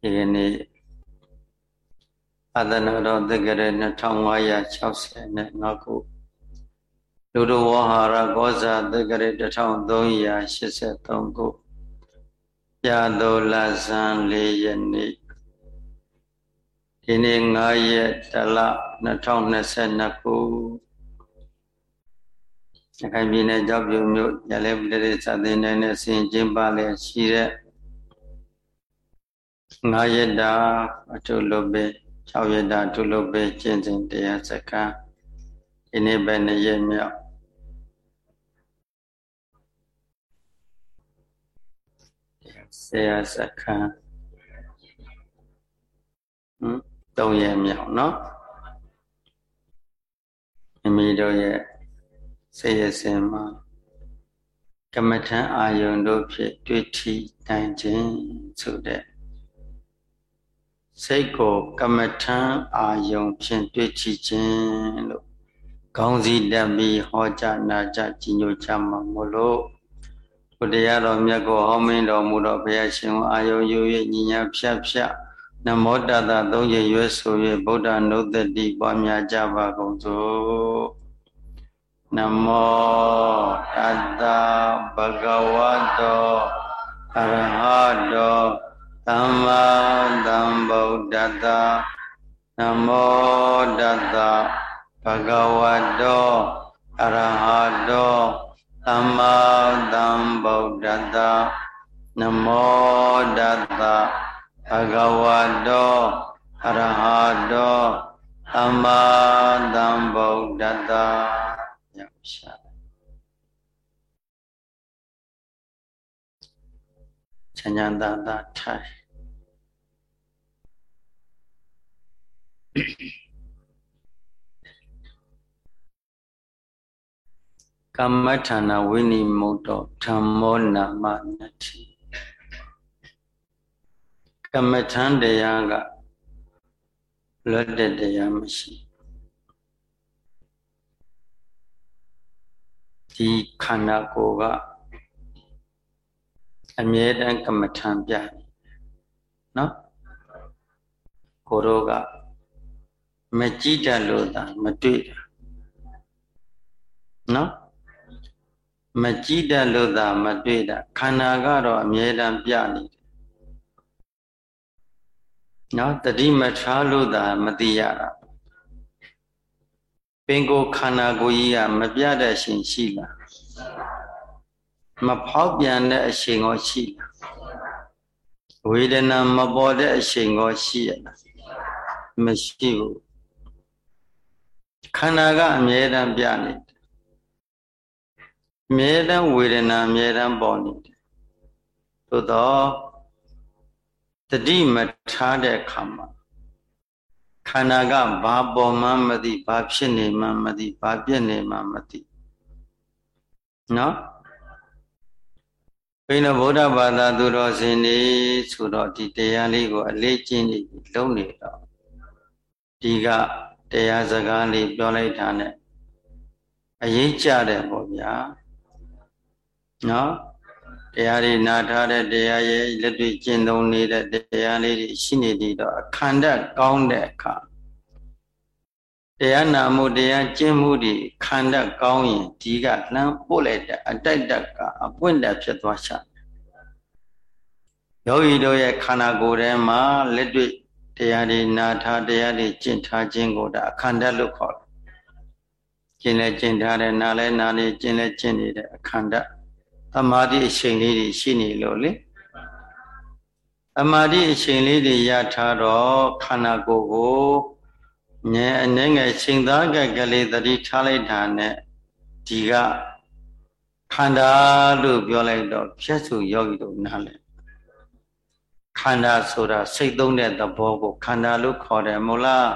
ဒီကနေ့အသနာတော်တက္ကရာ2565ခုလူတော်ဝဟာရကောဇာတက္ကရာ1383ခုပြတော်လဇန်၄ရက်နေ့ဒီနေ့9ရက်တလ2022ခုရခိုင်ပြည်နယ်ကြောက်ပြုံမြို့ရလဲပြည်တဲ့စာသင်တိုင်းနဲ့ဆင်ကျင်းပါလေရှိတဲ့ 9ရက်တာအထုလုပ်ပဲ6ရက်တာအထုလုပ်ပဲကျင့်စဉ်တရားစကားဒီနေ့ပဲနေ့ရက်မြောက်ဆရာစကားဟမ်၃ရက်မြောက်เนาะမိမိတို့ရဲ့စေရစင်မှာကမ္မထံအာယုန်တို့ဖြင့်တွေ့ထိနိုင်ခြင်းဆိုတဲ့ စိတ်ကိုကမ္မထံအာယုံဖြင့်တွေ့ချခြင်းလို့ခေါင်းစည်းတက်ပြီးဟောကြားနာကြားကြီးညိုကြမှာမို့လို့ဘုရားတော်မြတ်ကိုဟောမင်းတော်မူတော်ဘုရားရှင်အာယုံယူ၍ညီညာဖြတ်ဖြတ်နမောတတသုံးရရွယ်ဆို၍ဗုဒ္ဓနုဒတိပွားများကြပါကုန်စို့နမောတတဗဂဝတောအရဟတော သမ္မာသမ္ဗုဒ္ဓတ္တနမောတတ္တဘဂဝတောအရဟတောသမ္မာသမ္ဗုဒ္ဓတ္တနမောတတ္တဘဂဝတောအရဟတောသမ္မာသမ္ဗုဒ္ဓတ္တရောက်ရှာ ချမ်းသာသာထိုင်ကမ္မထာနာဝိနိမုတ်တောဓမ္မောနာမနတိကမ္မထံတရားကလွတ်တဲ့တရားမရှိဒီခန္ဓာကိုယ်က အမြဲတမ်းကမ္မထံပြနော်ကိုတို့ကမကြည့်တတ်လို့သာမတွေ့တာနော်မကြည့်တတ်လို့သာမတွေ့တာခန္ဓာကတော့အမြဲတမ်းပြနေတယ်နော်တတိမထားလို့သာမသိရတာပင်ကိုခန္ဓာကိုယ်ကြီးကမပြတဲ့အရှင်ရှိလား မဖောက်ပြန်တဲ့အရှင်ကိုရှိလားဝေဒနာမပေါ်တဲ့အရှင်ကိုရှိရလားမရှိဘူးခန္ဓာကအမြဲတမ်းပြနေတယ်အမြဲတမ်းဝေဒနာအမြဲတမ်းပေါ်နေတယ်သို့တော့တတိမထားတဲ့အခါမှာခန္ဓာကဘာပေါ်မှမသိဘာဖြစ်နေမှမသိဘာပြည့်နေမှမသိနော် ဘိနဗုဒ္ဓဘာသာသူတော်စင်နေဆိုတော့ဒီတရားလေးကို အလေးကျင့်နေလုံးနေတော့ဒီကတရားစကားလေးပြောလိုက်တာ ਨੇ အရေးကြတယ်ပေါ့ဗျာနော်တရားတွေနာထားတဲ့တရားရဲ့လက်တွေ့ကျင့်သုံးနေတဲ့တရားလေးတွေရှိနေသေးတော့အခန္ဓာကောင်းတဲ့အခါ တရားနာမှုတရားကျင့်မှုတွေခန္ဓာကောင်းရင်ဒီကလှမ်းပို့လိုက်တဲ့အတိုက်တက်ကအပွင့်တက်ဖြစ်သွားချတယ်ယောဂီတို့ရဲ့ခန္ဓာကိုယ်ထဲမှာလက်တွေ့တရားတွေနာထားတရားတွေကျင့်ထားခြင်းကိုဒါအခန္ဓာလို့ခေါ်တယ်။ကျင့်လဲကျင့်ထားတယ်နားလဲနားနေကျင့်လဲကျင့်နေတဲ့အခန္ဓာသမာဓိအချိန်လေးတွေရှိနေလို့လေသမာဓိအချိန်လေးတွေရထားတော့ခန္ဓာကိုယ်ကို ငယ်အနေငယ်ချိန်သားကကလေးသတိထားလိုက်တာနဲ့ဒီကခန္ဓာလို့ပြောလိုက်တော့ဖြတ်စုယောဂီတို့နားလဲခန္ဓာဆိုတာစိတ်သုံးတဲ့သဘောကိုခန္ဓာလို့ခေါ်တယ်မို့လား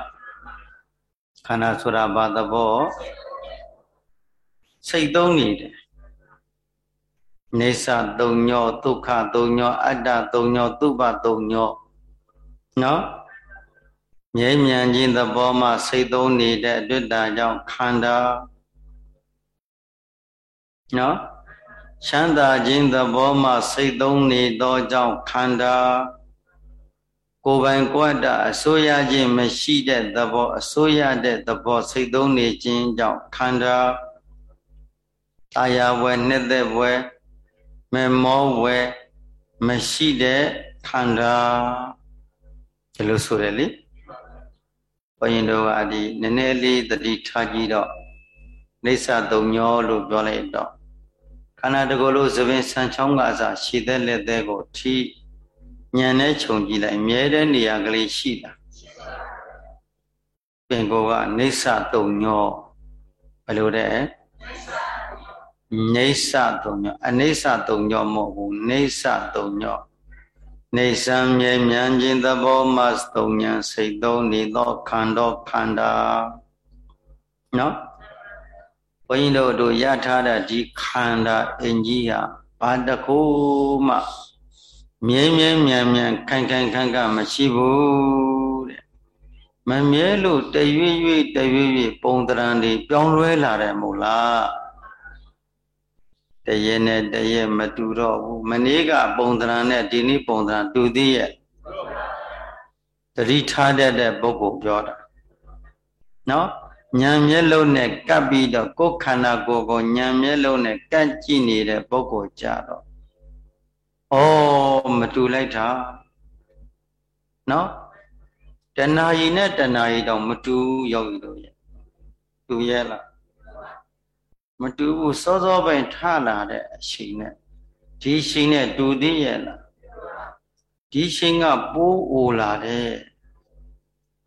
ခန္ဓာဆိုတာဘာသဘောစိတ်သုံးနေတယ်နေသသုံးညောဒုက္ခသုံးညောအတ္တသုံးညော သုဘသုံးညောနော် မြဲမြံခြင်းသဘောမှစိတ်သုံးနေတဲ့အတွေ့အတာကြောင့်ခန္ဓာနော်ချမ်းသာခြင်းသဘောမှစိတ်သုံးနေသောကြောင့်ခန္ဓာကိုယ်ပိုင်ကိုယ်တာအစိုးရခြင်းမရှိတဲ့သဘောအစိုးရတဲ့သဘောစိတ်သုံးနေခြင်းကြောင့်ခန္ဓာတာယာဝယ်နှစ်သက်ဝယ်မမောဝယ်မရှိတဲ့ခန္ဓာဒီလိုဆိုတယ်လေ ဘုရင်တို့ကဒီနည်းနည်းလေးတတိထားကြည့်တော့နေဆသုံညောလို့ပြောလိုက်တော့ခန္ဓာတကောလို့သပင်ဆန်ချောင်းကအစားရှည်သက်လက်သက်ကိုထိညံနဲ့ခြုံကြည့်လိုက်မြဲတဲ့နေရာကလေးရှိတာပင်ကိုကနေဆသုံညောဘယ်လိုတဲ့နေဆသုံညောအနေဆသုံညောမဟုတ်ဘူးနေဆသုံညော နေဆံမြဲမြန်းခြင်းသဘောမှသုံညံစိတ်သုံးနေသောခန္ဓာခန္ဓာနော်ဘုန်းကြီးတို့တို့ရထားတဲ့ဒီခန္ဓာအင်ကြီးဟာဘာတခုမှမြဲမြဲမြန်မြန်ခိုင်ခိုင်ခန့်ခန့်မရှိဘူးတဲ့မမြဲလို့တရွေ့ရွေ့တရွေ့ရွေ့ပုံတရံတွေပြောင်းလဲလာတယ်မို့လား တရေနဲ့တရေမတူတော့ဘူးမနေ့ကပုံတရံနဲ့ဒီနေ့ပုံတရံတူသေးရဲ့တတိထားတတ်တဲ့ပုဂ္ဂိုလ်ပြောတာနော်ဉာဏ်မျက်လုံးနဲ့ကပ်ပြီးတော့ကိုယ်ခန္ဓာကိုယ်ကိုဉာဏ်မျက်လုံးနဲ့ကပ်ကြည့်နေတဲ့ပုဂ္ဂိုလ်ကြတော့ဩမတူလိုက်တာနော်တဏှာကြီးနဲ့တဏှာကြီးတော့မတူရောက်ပြီလို့ရဲ့တူရဲ့လား မတူဘူးစောစောပိုင်းထလာတဲ့အချိန်နဲ့ဒီချိန်နဲ့တူသေးရဲ့လားဒီချိန်ကပိုးအိုလာတယ်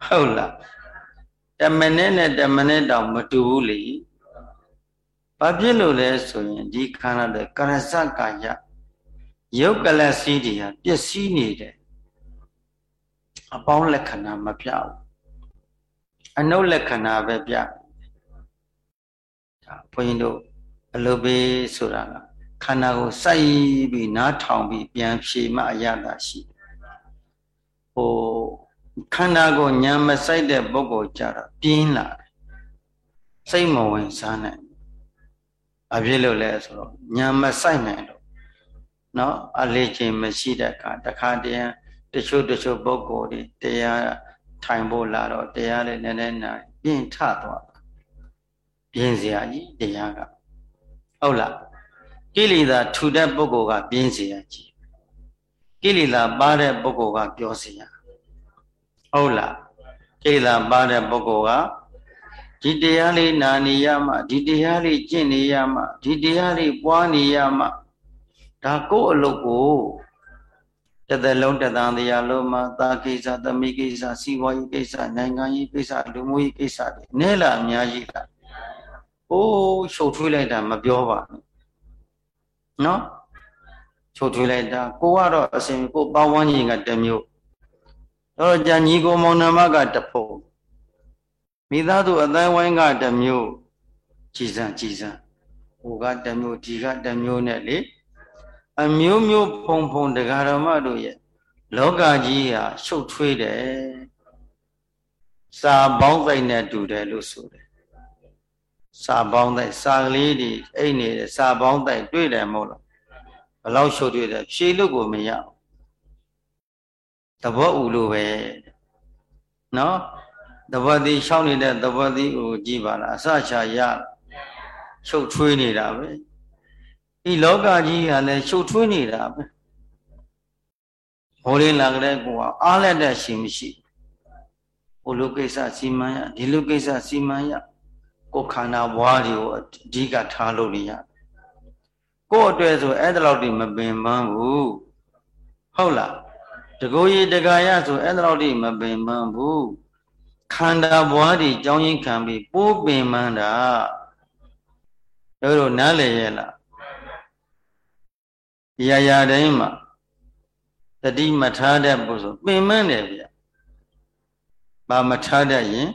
ဟုတ်လားတမနဲ့နဲ့တမနဲ့တောင်မတူဘူးလေဘာဖြစ်လို့လဲဆိုရင်ဒီခန္ဓာတဲ့ကရစကာယယုတ်ကလစီတွေဟာပျက်စီးနေတယ်အပေါင်းလက္ခဏာမပြဘူးအနုလက္ခဏာပဲပြ ဒါဘုန်းကြီးတို့အလုဘေးဆိုတာကခန္ဓာကိုစိုက်ပြီးနားထောင်ပြီးပြန်ဖြေမှအရသာရှိဟိုခန္ဓာကိုညာမဆိုင်တဲ့ပုဂ္ဂိုလ်ကြတော့ပြင်းလာတယ်စိတ်မဝင်စားနိုင်အဖြစ်လို့လဲဆိုတော့ညာမဆိုင်နိုင်လို့เนาะအလေးချိန်မရှိတဲ့အခါတခါတည်းတချို့တချို့ပုဂ္ဂိုလ်တွေတရားထိုင်ဖို့လာတော့တရားလေးနည်းနည်းနာပြင်းထသွားတာ ပြင်းစရာကြီးတရားကဟုတ်လားကိလေသာထူတဲ့ပုဂ္ဂိုလ်ကပြင်းစရာကြီးကိလေသာပါတဲ့ပုဂ္ဂိုလ်ကပြောစရာဟုတ်လားကိလေသာပါတဲ့ပုဂ္ဂိုလ်ကဒီတရားလေးနာနေရမှဒီတရားလေးကျင့်နေရမှဒီတရားလေးပွားနေရမှဒါကိုယ့်အလုပ်ကိုတသက်လုံးတသံတရားလုံးမှာသာကိစ္စသမိကိစ္စစီးပွားရေးကိစ္စနိုင်ငံရေးကိစ္စလူမှုရေးကိစ္စတွေနဲလာအများကြီးလား။အိုး ရှုပ်ထွေးလိုက်တာမပြောပါနဲ့။နော်ရှုပ်ထွေးလိုက်တာကိုကတော့အစဉ်ကိုပဝန်းကျင်ကတမျိုးတော့ကြာညီကိုမောင်နှမကတဖို့မိသားစုအတိုင်းဝိုင်းကတမျိုးကြည်စံကြည်စံဟိုကတမျိုးဒီကတမျိုးနဲ့လေအမျိုးမျိုးဖုံဖုံတရားဓမ္မတို့ရဲ့လောကကြီးဟာရှုပ်ထွေးတယ်စာပေါင်းသိုက်နဲ့တူတယ်လို့ဆိုတယ် စာပေါင်းသိုက်စာကလေးတွေအိတ်နေတဲ့စာပေါင်းသိုက်တွေ့တယ်မဟုတ်လားဘလောက်ရှုပ်ထွေးတယ်ဖြေလို့ကိုမရသဘောဥလို့ပဲနော်သဘောတိရှောင်းနေတဲ့သဘောတိကိုကြည်ပါလားအစချာရရှုပ်ထွေးနေတာပဲဒီလောကကြီးကလည်းရှုပ်ထွေးနေတာပဲဟိုလေးလာကြတဲ့ကိုကအားလက်တဲ့ရှင်မရှိဟိုလူကိစ္စစီမံရဒီလူကိစ္စစီမံရ ကိုခန္ဓာဘွားတွေကိုအဓိကထားလို့နေရကို့အတွက်ဆိုအဲ့ဒါလောက်တိမပင်ပန်းဘူးဟုတ်လားတကိုယ်ရည်တကာရဆိုအဲ့ဒါလောက်တိမပင်ပန်းဘူးခန္ဓာဘွားတွေကြောင်းရင်းခံပြီးပိုးပင်ပန်းတာတို့တို့နားလည်ရဲ့လားရာရာတိုင်းမှာတတိမထားတဲ့ပုဆိုပင်မတယ်ဗျဘာမထားတတ်ရင်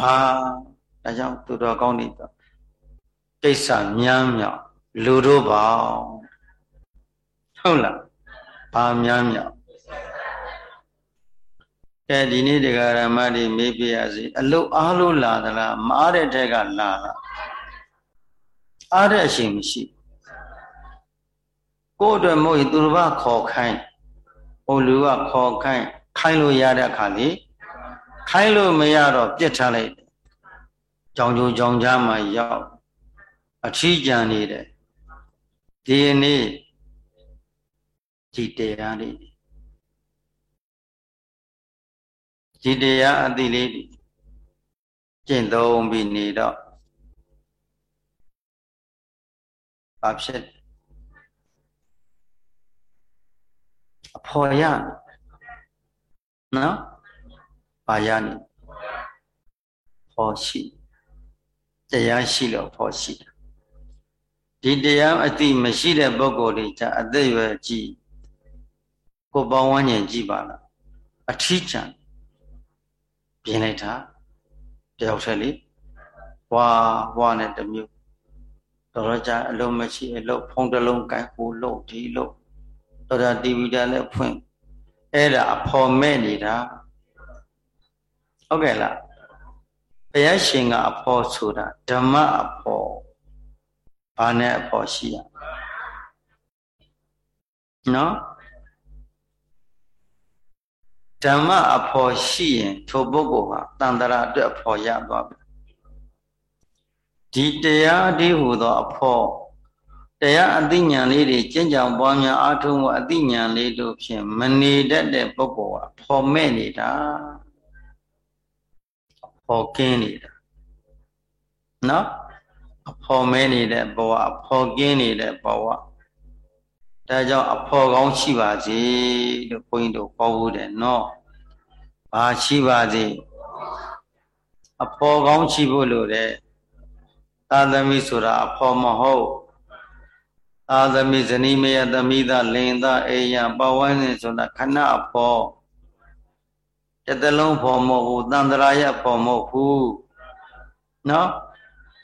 အာဒါကြောင့်သူတော်ကောင်းတွေကိစ္စမြန်းမြောက်လူတို့ပေါ့ဟုတ်လားဘာမြန်းမြောက်ကဲဒီနေ့တရားဓမ္မတွေမေးပြရစီအလုတ်အားလို့လာသလားမအားတဲ့ထက်ကလာလားအားတဲ့အရှင်မရှိကိုယ့်အတွက်မဟုတ်ရင်သူတစ်ပါးခေါ်ခိုင်းဟိုလူကခေါ်ခိုင်းခိုင်းလို့ရတဲ့အခါလေ ခိုင်းလို့မရတော့ပြစ်ထားလိုက်တယ်ကြောင်ကြုံကြောင်ကြားမှာရောက်အထီးကြံနေတယ်ဒီနေ့ဒီတရားလေးဒီတရားအတိလေးကျင့်သုံးပြီးနေတော့ဘာဖြစ်အဖော်ရနော် ဘာရနေဖော်ရှိတရားရှိလို့ဖော်ရှိတယ်ဒီတရားအတိမရှိတဲ့ပုဂ္ဂိုလ်တွေじゃအသက်ရွယ်ကြည့်ကိုပေါင်းဝန်းကျင်ကြည့်ပါလားအထီးချံပြင်လိုက်တာတယောက်တည်းလေဝါဝါနဲ့တမျိုးတော်တော့ကြာအလုံးမရှိအလုံးဖုံးတလုံးကိုင်ဟိုလုံးဒီလုံးတော်တာတီဗီတာလည်းဖွင့်အဲ့ဒါအဖော်မဲ့နေတာ ဟုတ်ကဲ့လားဘုရားရှင်ကအဖော်ဆိုတာဓမ္မအဖော်ဘာနဲ့အဖော်ရှိရနော်ဓမ္မအဖော်ရှိရင်ထိုပုဂ္ဂိုလ်ဟာတန်တရာအတွက်အဖော်ရသွားပြီဒီတရားဒီဟူသောအဖို့တရားအသိဉာဏ်လေးတွေကျင့်ကြံပွားများအားထုတ်မှုအသိဉာဏ်လေးတို့ဖြင့်မနေတတ်တဲ့ပုဂ္ဂိုလ်ကဖော်မဲ့နေတာ ဖော်ကင်းနေတာနော်အဖော်မဲနေတဲ့ဘဝအဖော်ကင်းနေတဲ့ဘဝဒါကြောင့်အဖော်ကောင်းရှိပါစေလို့ဘုန်းကြီးတို့ဟောဘူးတယ်နော်ဘာရှိပါစေအဖော်ကောင်းရှိဖို့လို့တဲ့သာသမီဆိုတာအဖော်မဟုတ်သာသမီဇနီးမယသမီးသားလင်သားအေယံပဝန်းနေဆိုတာခဏအဖော် တတလုံးဖော်မဟုတ်ဘူးတန်တရာရဖော်မဟုတ်ဘူးနော်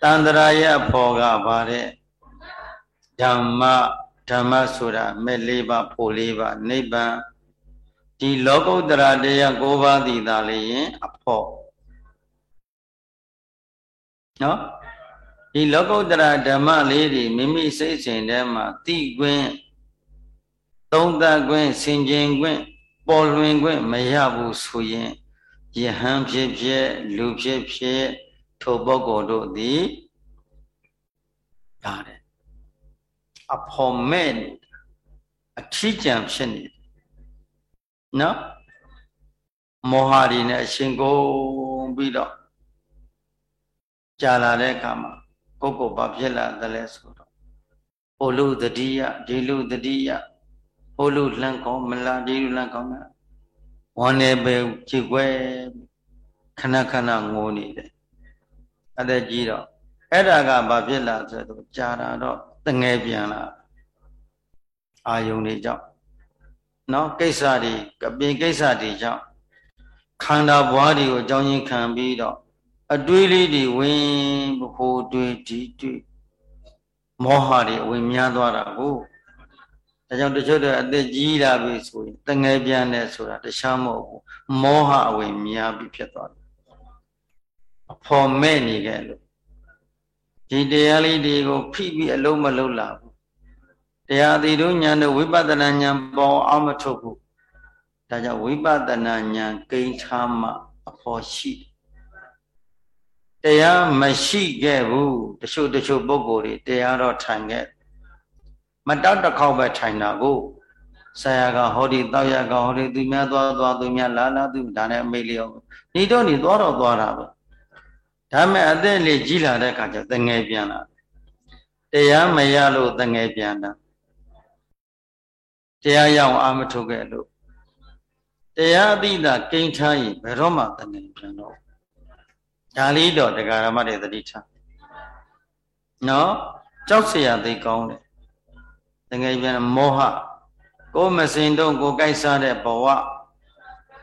တန်တရာရဖော်ကပါတဲ့ဓမ္မဓမ္မဆိုတာမဲ့လေးပါဖို့လေးပါနိဗ္ဗာန်ဒီလောကုတ္တရာတရား၉ပါးသည်သာလေရင်အဖို့နော်ဒီလောကုတ္တရာဓမ္မလေးတွေမိမိစိတ်စဉ်ထဲမှာသိခွင့်သုံးသပ်ခွင့်ဆင်ခြင်ခွင့် ပေါ်လွင်ခွင့်မရဘူးဆိုရင်ယဟန်ဖြစ်ဖြစ်လူဖြစ်ဖြစ်ထိုပုဂ္ဂိုလ်တို့သည်ရတယ်အဖော်မဲ့နေအထီးကျန်ဖြစ်နေနော်မောဟတွေနဲ့အရှင်ကုန်ပြီးတော့ကြာလာတဲ့အခါမှာကိုယ့်ကိုယ်ဘာဖြစ်လာသလဲဆိုတော့ဟိုလူတတိယဒီလူတတိယဟို လူလှန်ကောင်းမလားဒီလူလှန်ကောင်းလားဝမ်းနေပဲကြည်ွယ်ခဏခဏငိုနေတယ်အသက်ကြီးတော့အဲ့ဒါကဘာဖြစ်လာဆိုတော့ကြာတာတော့တငယ်ပြန်လာအာယုန်တွေကြောင့်နော်ကိစ္စတွေကပြင်ကိစ္စတွေကြောင့်ခန္ဓာဘွားတွေကိုအကြောင်းရင်းခံပြီးတော့အတွေးလေးတွေဝင်ဟိုတွေးဒီတွေးမောဟတွေအဝင်များသွားတာကို ဒါကြောင့်တချို့တဲ့အသက်ကြီးလာပြီဆိုရင်တငယ်ပြန်တယ်ဆိုတာတခြားမဟုတ်ဘူးမောဟအဝင်များပြီးဖြစ်သွားတယ်အဖော်မဲ့နေခဲ့လို့ဒီတရားလေးတွေကိုဖိပြီးအလုံးမလုံးလာဘူးတရားသီတို့ညာတို့ဝိပဿနာဉာဏ်ပေါ်အောင်မထုတ်ဘူးဒါကြောင့်ဝိပဿနာဉာဏ်ကိန်းထားမှအဖို့ရှိတရားမရှိခဲ့ဘူးတချို့တချို့ပုဂ္ဂိုလ်တွေတရားတော့ထိုင်ခဲ့ မတောက်တစ်ခေါက်ပဲထိုင်တာကိုဆရာကဟောဒီတောက်ရကဟောဒီသူများသွားသွားသူများလာလာသူဒါနဲ့အမိတ်လျောက်နေတော့နေသွားတော့သွားတာပဲဒါမဲ့အသက်လေးကြီးလာတဲ့အခါကျတငယ်ပြန်လာတရားမရလို့တငယ်ပြန်တာတရားရအောင်အာမထုတ်ခဲ့လို့တရားအသိသာကိန်းထားရင်ဘယ်တော့မှတငယ်ပြန်တော့ဒါလေးတော့တရားဓမ္မတွေသတိထားနော်ကြောက်เสียသိကောင်းတယ် တငယ်ပြန်မောဟကိုမစင်တော့ကိုကြိုက်စားတဲ့ဘဝ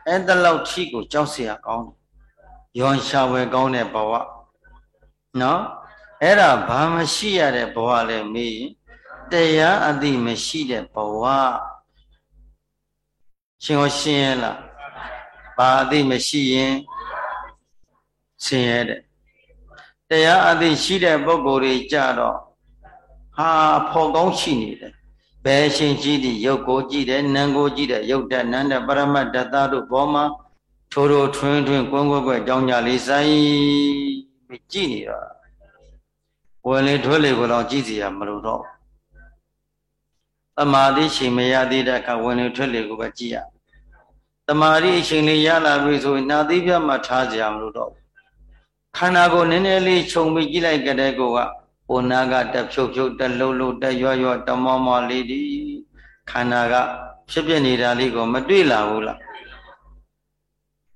အဲ့တလောက်ထိကိုကြောက်เสียကောင်းတယ်ယွန်ရှာဝယ်ကောင်းတဲ့ဘဝနော်အဲ့ဒါဘာမရှိရတဲ့ဘဝလဲမေးရင်တရားအသိမရှိတဲ့ဘဝရှင်ဟောရှင်းရလားဘာအသိမရှိရင်ဆင်းရဲတဲ့တရားအသိရှိတဲ့ပုဂ္ဂိုလ်တွေကြတော့ဟာဖော်ကောင်းရှိနေတယ် ဘယ်ရှင်ကြည့်သည့်ရုပ်ကိုကြည့်တယ်နာမ်ကိုကြည့်တယ်ရုပ်တနန္တပရမတ္တသတို့ဘောမှာထိုးထိုးထွင်းထွင်းကွန်းကွက်ကွက်ကြောင်းကြလေးဆိုင်ပြီးကြည့်နေတော့ဝယ်လေထွဲလေကိုတော့ကြည့်စီရမလို့တော့တမာတိချိန်မရသေးတဲ့အခါဝင်လေထွဲလေကိုပဲကြည့်ရတမာတိအချိန်လေးရလာပြီဆိုရင်နာသီးပြတ်မှထားကြရမလို့တော့ခန္ဓာကိုနည်းနည်းလေးခြုံပြီးကြည့်လိုက်ကြတဲ့ကောက ဟိုနာကတဖြုတ်ဖြုတ်တလှုပ်လှုပ်တရွရွတမောမောလေးဒီခန္ဓာကဖြစ်ပြနေတာလေးကိုမတွေ့လာဘူးလား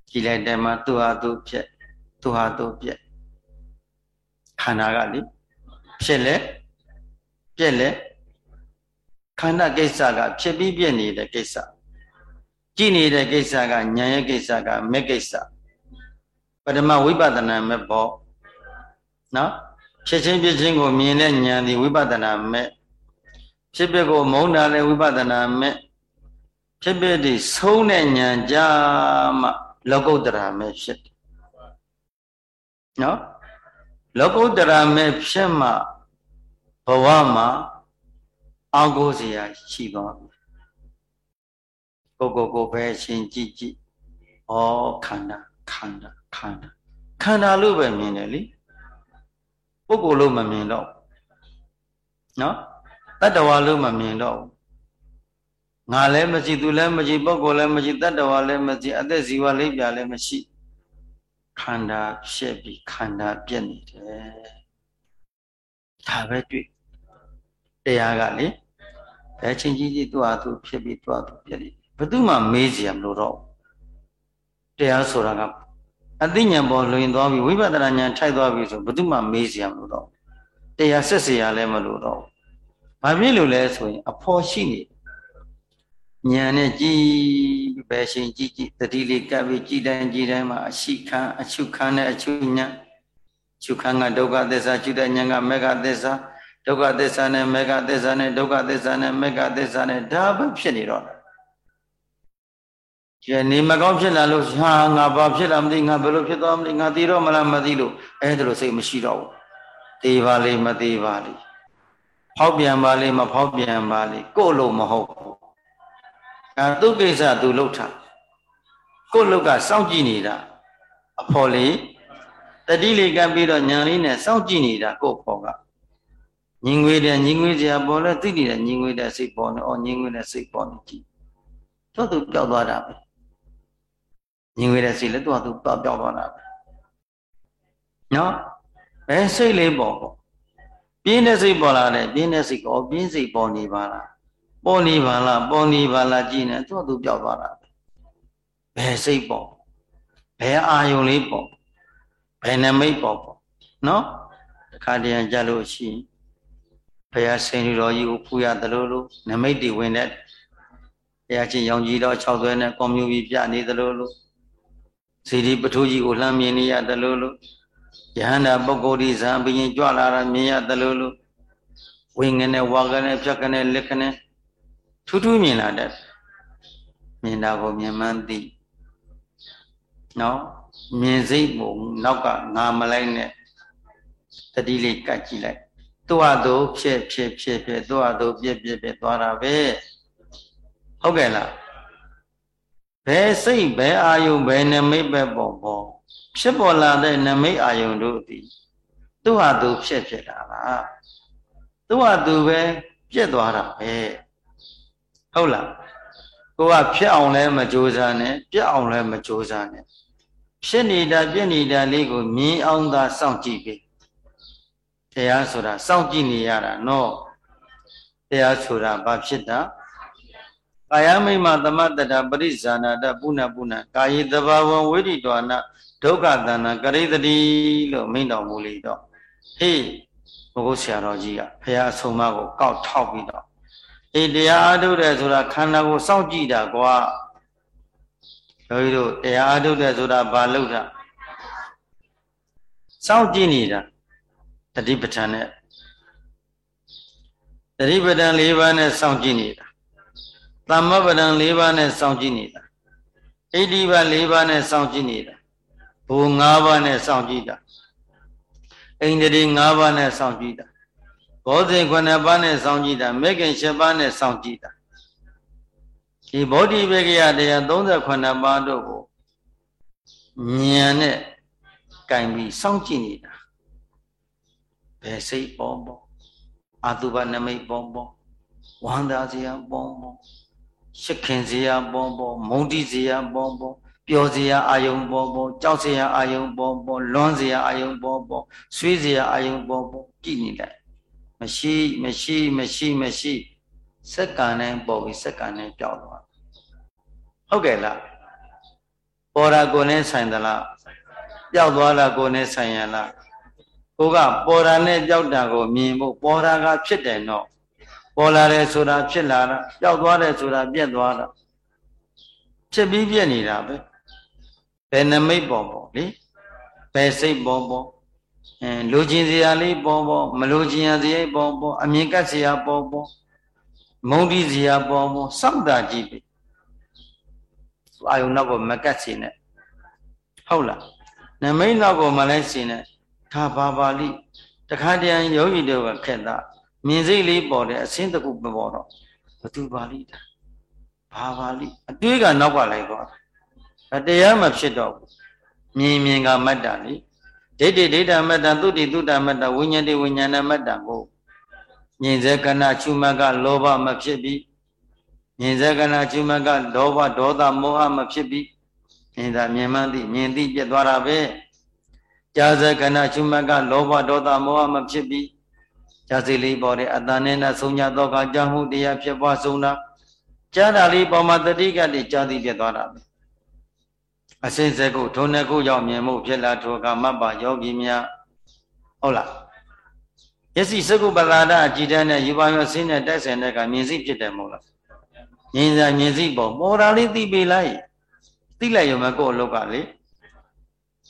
ကြည့်လိုက်တယ်မှာသူဟာသူဖြစ်သူဟာသူပြက်ခန္ဓာကလေဖြစ်လဲပြက်လဲခန္ဓာကိစ္စကဖြစ်ပြီးပြက်နေတဲ့ကိစ္စကြည့်နေတဲ့ကိစ္စကဉာဏ်ရဲ့ကိစ္စကမဲ့ကိစ္စပထမဝိပဿနာမဲ့ပေါ့နော် ဖြစ်ချင်းဖြစ်ချင်းကိုမြင်တဲ့ဉာဏ်ဒီဝိပဿနာမဲ့ဖြစ်ဖြစ်ကိုမုန်းတာလည်းဝိပဿနာမဲ့ဖြစ်ဖြစ်ဒီဆုံးတဲ့ဉာဏ်ကြမှလောကုတ္တရာမဲ့ဖြစ်တယ်နော်လောကုတ္တရာမဲ့ဖြစ်မှဘဝမှာအောက်ကိုစရာရှိသွားပြီကိုကိုကိုပဲရှင်ကြည့်ကြည့်ဩခန္ဓာခန္ဓာခန္ဓာခန္ဓာလို့ပဲမြင်တယ်လေ ပုဂ္ဂိုလ်လို့မမြင်တော့နော်တတ္တဝါလို့မမြင်တော့ငါလည်းမရှိသူလည်းမရှိပုဂ္ဂိုလ်လည်းမရှိတတ္တဝါလည်းမရှိအသက်ဇီဝလေးပြလည်းမရှိခန္ဓာဖြစ်ပြီးခန္ဓာပြည့်နေတယ်ဒါပဲတွေ့တရားကလေဘယ်ချင်းကြီးကြီးသူ့ဟာသူဖြစ်ပြီးသူ့ဟာသူပြည့်နေဘယ်သူမှမေးစရာမလိုတော့တရားဆိုတာက အသိဉာဏ်ပေါ်လွင်သွားပြီဝိပဿနာဉာဏ်ထိုက်သွားပြီဆိုဘယ်သူမှမေးစရာမလိုတော့တရားဆက်စရာလည်းမလိုတော့ဘာဖြစ်လို့လဲဆိုရင် အဖို့ရှိနေဉာဏ်နဲ့ကြည်ပဲရှင်ကြည်ကြည်တတိလေးကပ်ပြီးကြည်တိုင်းကြည်တိုင်းမှာအရှိခံအချုပ်ခံတဲ့အချုပ်ဉာဏ်ချုပ်ခံကဒုက္ခသစ္စာချုပ်တဲ့ဉာဏ်ကမေဃသစ္စာဒုက္ခသစ္စာနဲ့မေဃသစ္စာနဲ့ဒုက္ခသစ္စာနဲ့မေဃသစ္စာနဲ့ဒါပဲဖြစ်နေတော့ ကျနေမကောင်းဖြစ်လာလို့ဟာငါဘာဖြစ်လာမသိငါဘယ်လိုဖြစ်သွားမလဲငါသိတော့မလားမသိလို့အဲ့ဒါလိုစိတ်မရှိတော့ဘူးသိပါလေမသိပါလေဖောက်ပြန်ပါလေမဖောက်ပြန်ပါလေကို့လို့မဟုတ်ဘူးအဲသူကိစ္စသူလှုပ်တာကို့လုတ်ကစောင့်ကြည့်နေတာအဖော်လေးတတိလေးကပ်ပြီးတော့ညာလေးနဲ့စောင့်ကြည့်နေတာကို့ဖော်ကညီငွေတဲ့ညီငွေစရာပေါ်လဲသိနေတဲ့ညီငွေတဲ့စိတ်ပေါ်နေအော်ညီငွေတဲ့စိတ်ပေါ်နေကြည့်တော့သူပျောက်သွားတာပဲ ညီငွေတဲ့စိတ်လည်းသူ့ဟာသူပျောက်သွားတာပဲနော်ဘယ်စိတ်လေးပေါ်ပေါ့ပြင်းတဲ့စိတ်ပေါ်လာတယ်ပြင်းတဲ့စိတ်ကောပြင်းစိတ်ပေါ်နေပါလားပေါ်နေပါလားပေါ်နေပါလားကြည့်နေသူ့သူပြောက်သွားတာဘယ်စိတ်ပေါ်ဘယ်အာယုံလေးပေါ်ဘယ်နမိတ်ပေါ်ပေါ့နော်တခါတည်းကြလို့ရှိရင်ဘုရားဆင်လူတော်ကြီးကိုဖူးရတယ်လို့လို့နမိတ်တွေဝင်တဲ့ဘုရားချင်းရောင်ကြီးတော်6ဆွဲနဲ့ကွန်မြူပြီးပြနေတယ်လို့လို့ စီဒီပထိုးကြီးကိုလှမ်းမြင်နေရတယ်လို့လို့ယဟန္တာပုဂ္ဂိုလ်ဒီဇံဘယင်ကြွလာတာမြင်ရတယ်လို့လို့ဝိငနဲ့ဝါကနဲ့ဖြတ်ကနဲ့လက်ကနဲ့ထူးထူးမြင်လာတတ်မြင်တာကိုမြင်မှန်းသိနော်မြင်စိတ်ပုံနောက်ကငါမလိုက်နဲ့တတိလေးကတ်ကြည့်လိုက်သူ့ဟာသူဖြစ်ဖြစ်ဖြစ်ဖြစ်သူ့ဟာသူပြက်ပြက်ပြက်သွားတာပဲဟုတ်ကဲ့လား ဘယ်စိတ်ဘယ်အာယုဘယ်နမိတ်ပဲပေါ်ပေါ်ဖြစ်ပေါ်လာတဲ့နမိတ်အာယုတို့သည်သူ့ဟာသူဖြစ်ဖြစ်တာလားသူ့ဟာသူပဲပြက်သွားတာပဲဟုတ်လားကိုကဖြစ်အောင်လဲမကြိုးစားနဲ့ပြက်အောင်လဲမကြိုးစားနဲ့ဖြစ်နေတာပြက်နေတာလေးကိုမြင်အောင်သာစောင့်ကြည့်ပြီတရားဆိုတာစောင့်ကြည့်နေရတာနော်တရားဆိုတာဘာဖြစ်တာ ကာယမိမသမတ္တပရိဇာနာတပုဏ္ဏပုဏ္ဏကာယေတဘာဝံဝိရိတောနာဒုက္ခတဏ္ဏကရိတတိလို့မိန့်တော်မူလေတော့ဟေးဘုရားဆရာတော်ကြီးကဘုရားအဆုံးအမကိုကောက်ထောက်ပြီးတော့အေးတရားအားထုတ်တယ်ဆိုတာခန္ဓာကိုစောင့်ကြည့်တာကွာယောဂီတို့တရားအားထုတ်တယ်ဆိုတာဘာလို့တာစောင့်ကြည့်နေတာတတိပဋ္ဌာန်နဲ့တတိပဋ္ဌာန်၄ပါးနဲ့စောင့်ကြည့်နေတာ သမ္မပဋ္ဌာန်၄ပါးနဲ့စောင့်ကြည့်နေတာဣတိပ၄ပါးနဲ့စောင့်ကြည့်နေတာဘူ၅ပါးနဲ့စောင့်ကြည့်တာဣန္ဒြေ၅ပါးနဲ့စောင့်ကြည့်တာဘောဓိခုနှစ်ပါးနဲ့စောင့်ကြည့်တာမေခင်7ပါးနဲ့စောင့်ကြည့်တာဒီဘောဓိဘေကရတရား38ပါးတို့ကိုဉာဏ်နဲ့ကင်ပြီးစောင့်ကြည့်နေတာဘယ်စိတ်ပေါ်ပေါ်အာတုဘနမိတ်ပေါ်ပေါ်ဝန္တာစရာပေါ်ပေါ် ရှစ်ခင်စရာပေါ်ပေါ်မုန်တိစရာပေါ်ပေါ်ပျော်စရာအာယုံပေါ်ပေါ်ကြောက်စရာအာယုံပေါ်ပေါ်လွန်းစရာအာယုံပေါ်ပေါ်ဆွေးစရာအာယုံပေါ်ပေါ်ကြည့်နေလိုက်မရှိမရှိမရှိမရှိစက္ကန့်နဲ့ပေါ်ပြီးစက္ကန့်နဲ့ပြောင်းသွားဟုတ်ကဲ့လားပေါ်တာကိုနဲ့ဆိုင်သလားပျောက်သွားတာကိုနဲ့ဆိုင်ရလားကိုကပေါ်တာနဲ့ပျောက်တာကိုမြင်ဖို့ပေါ်တာကဖြစ်တယ်တော့ ပေါ်လာတယ်ဆိုတာဖြစ်လာတာပျောက်သွားတယ်ဆိုတာပြက်သွားတာဖြစ်ပြီးပြက်နေတာပဲဘယ်နမိတ်ပေါ်ပေါ်လေဘယ်စိတ်ပေါ်ပေါ်အဲလူချင်းစရာလေးပေါ်ပေါ်မလူချင်းရစရာပေါ်ပေါ်အမြင်ကတ်စရာပေါ်ပေါ်မုံဒီစရာပေါ်ပေါ်စောင့်တာကြည့်ပြီအာယုံနောက်ကိုမကတ်စီနဲ့ဟုတ်လားနမိတ်နောက်ကိုမလဲစီနဲ့ဒါဘာပါလိတခါတည်းယောဂီတို့ကခက်တာ မြင်စိတ်လေးပေါ်တယ်အစင်းတခုမပေါ်တော့ဘသူပါလိတာဘာပါလိအတွေးကနောက်ကလိုက်သွားတရားမဖြစ်တော့ဘူးမြင်မြင်ကမတ္တလေဒိဋ္ဌိဒိဋ္ဌမတ္တသုတိသုတမတ္တဝိညာဉ်တိဝိညာဏမတ္တကိုမြင်စေကနာချူမကလောဘမဖြစ်ပြီးမြင်စေကနာချူမကလောဘဒေါသမမောဟမဖြစ်ပြီးမြင်တာမြင်မှန်းသိမြင်သိပြတ်သွားတာပဲကြာစေကနာချူမကလောဘဒေါသမောဟမဖြစ်ပြီး ကြာစီလေးပေါ်တဲ့အတန်နဲ့နဲ့ဆုံးညာတော့ကကြာမှုတရားဖြစ်ပွားဆုံးတာကြာတာလေးပေါ်မှာတတိကတိကြာသိပြတ်သွားတာပဲအစင်းစကုထုံနှစ်ခုရောက်မြင်မှုဖြစ်လာထိုကမတ်ပါယောဂီများဟုတ်လားယစီစကုပလာဒအကြည်တဲ့နဲ့ယူပါရောဆင်းနဲ့တိုက်ဆိုင်တဲ့ကမြင်စိဖြစ်တယ်မဟုတ်လားမြင်စားမြင်စိပေါ်ပေါ်တာလေးသိပေလိုက်သိလိုက်ရုံမဲ့ကိုယ့်အလုပ်ကလေ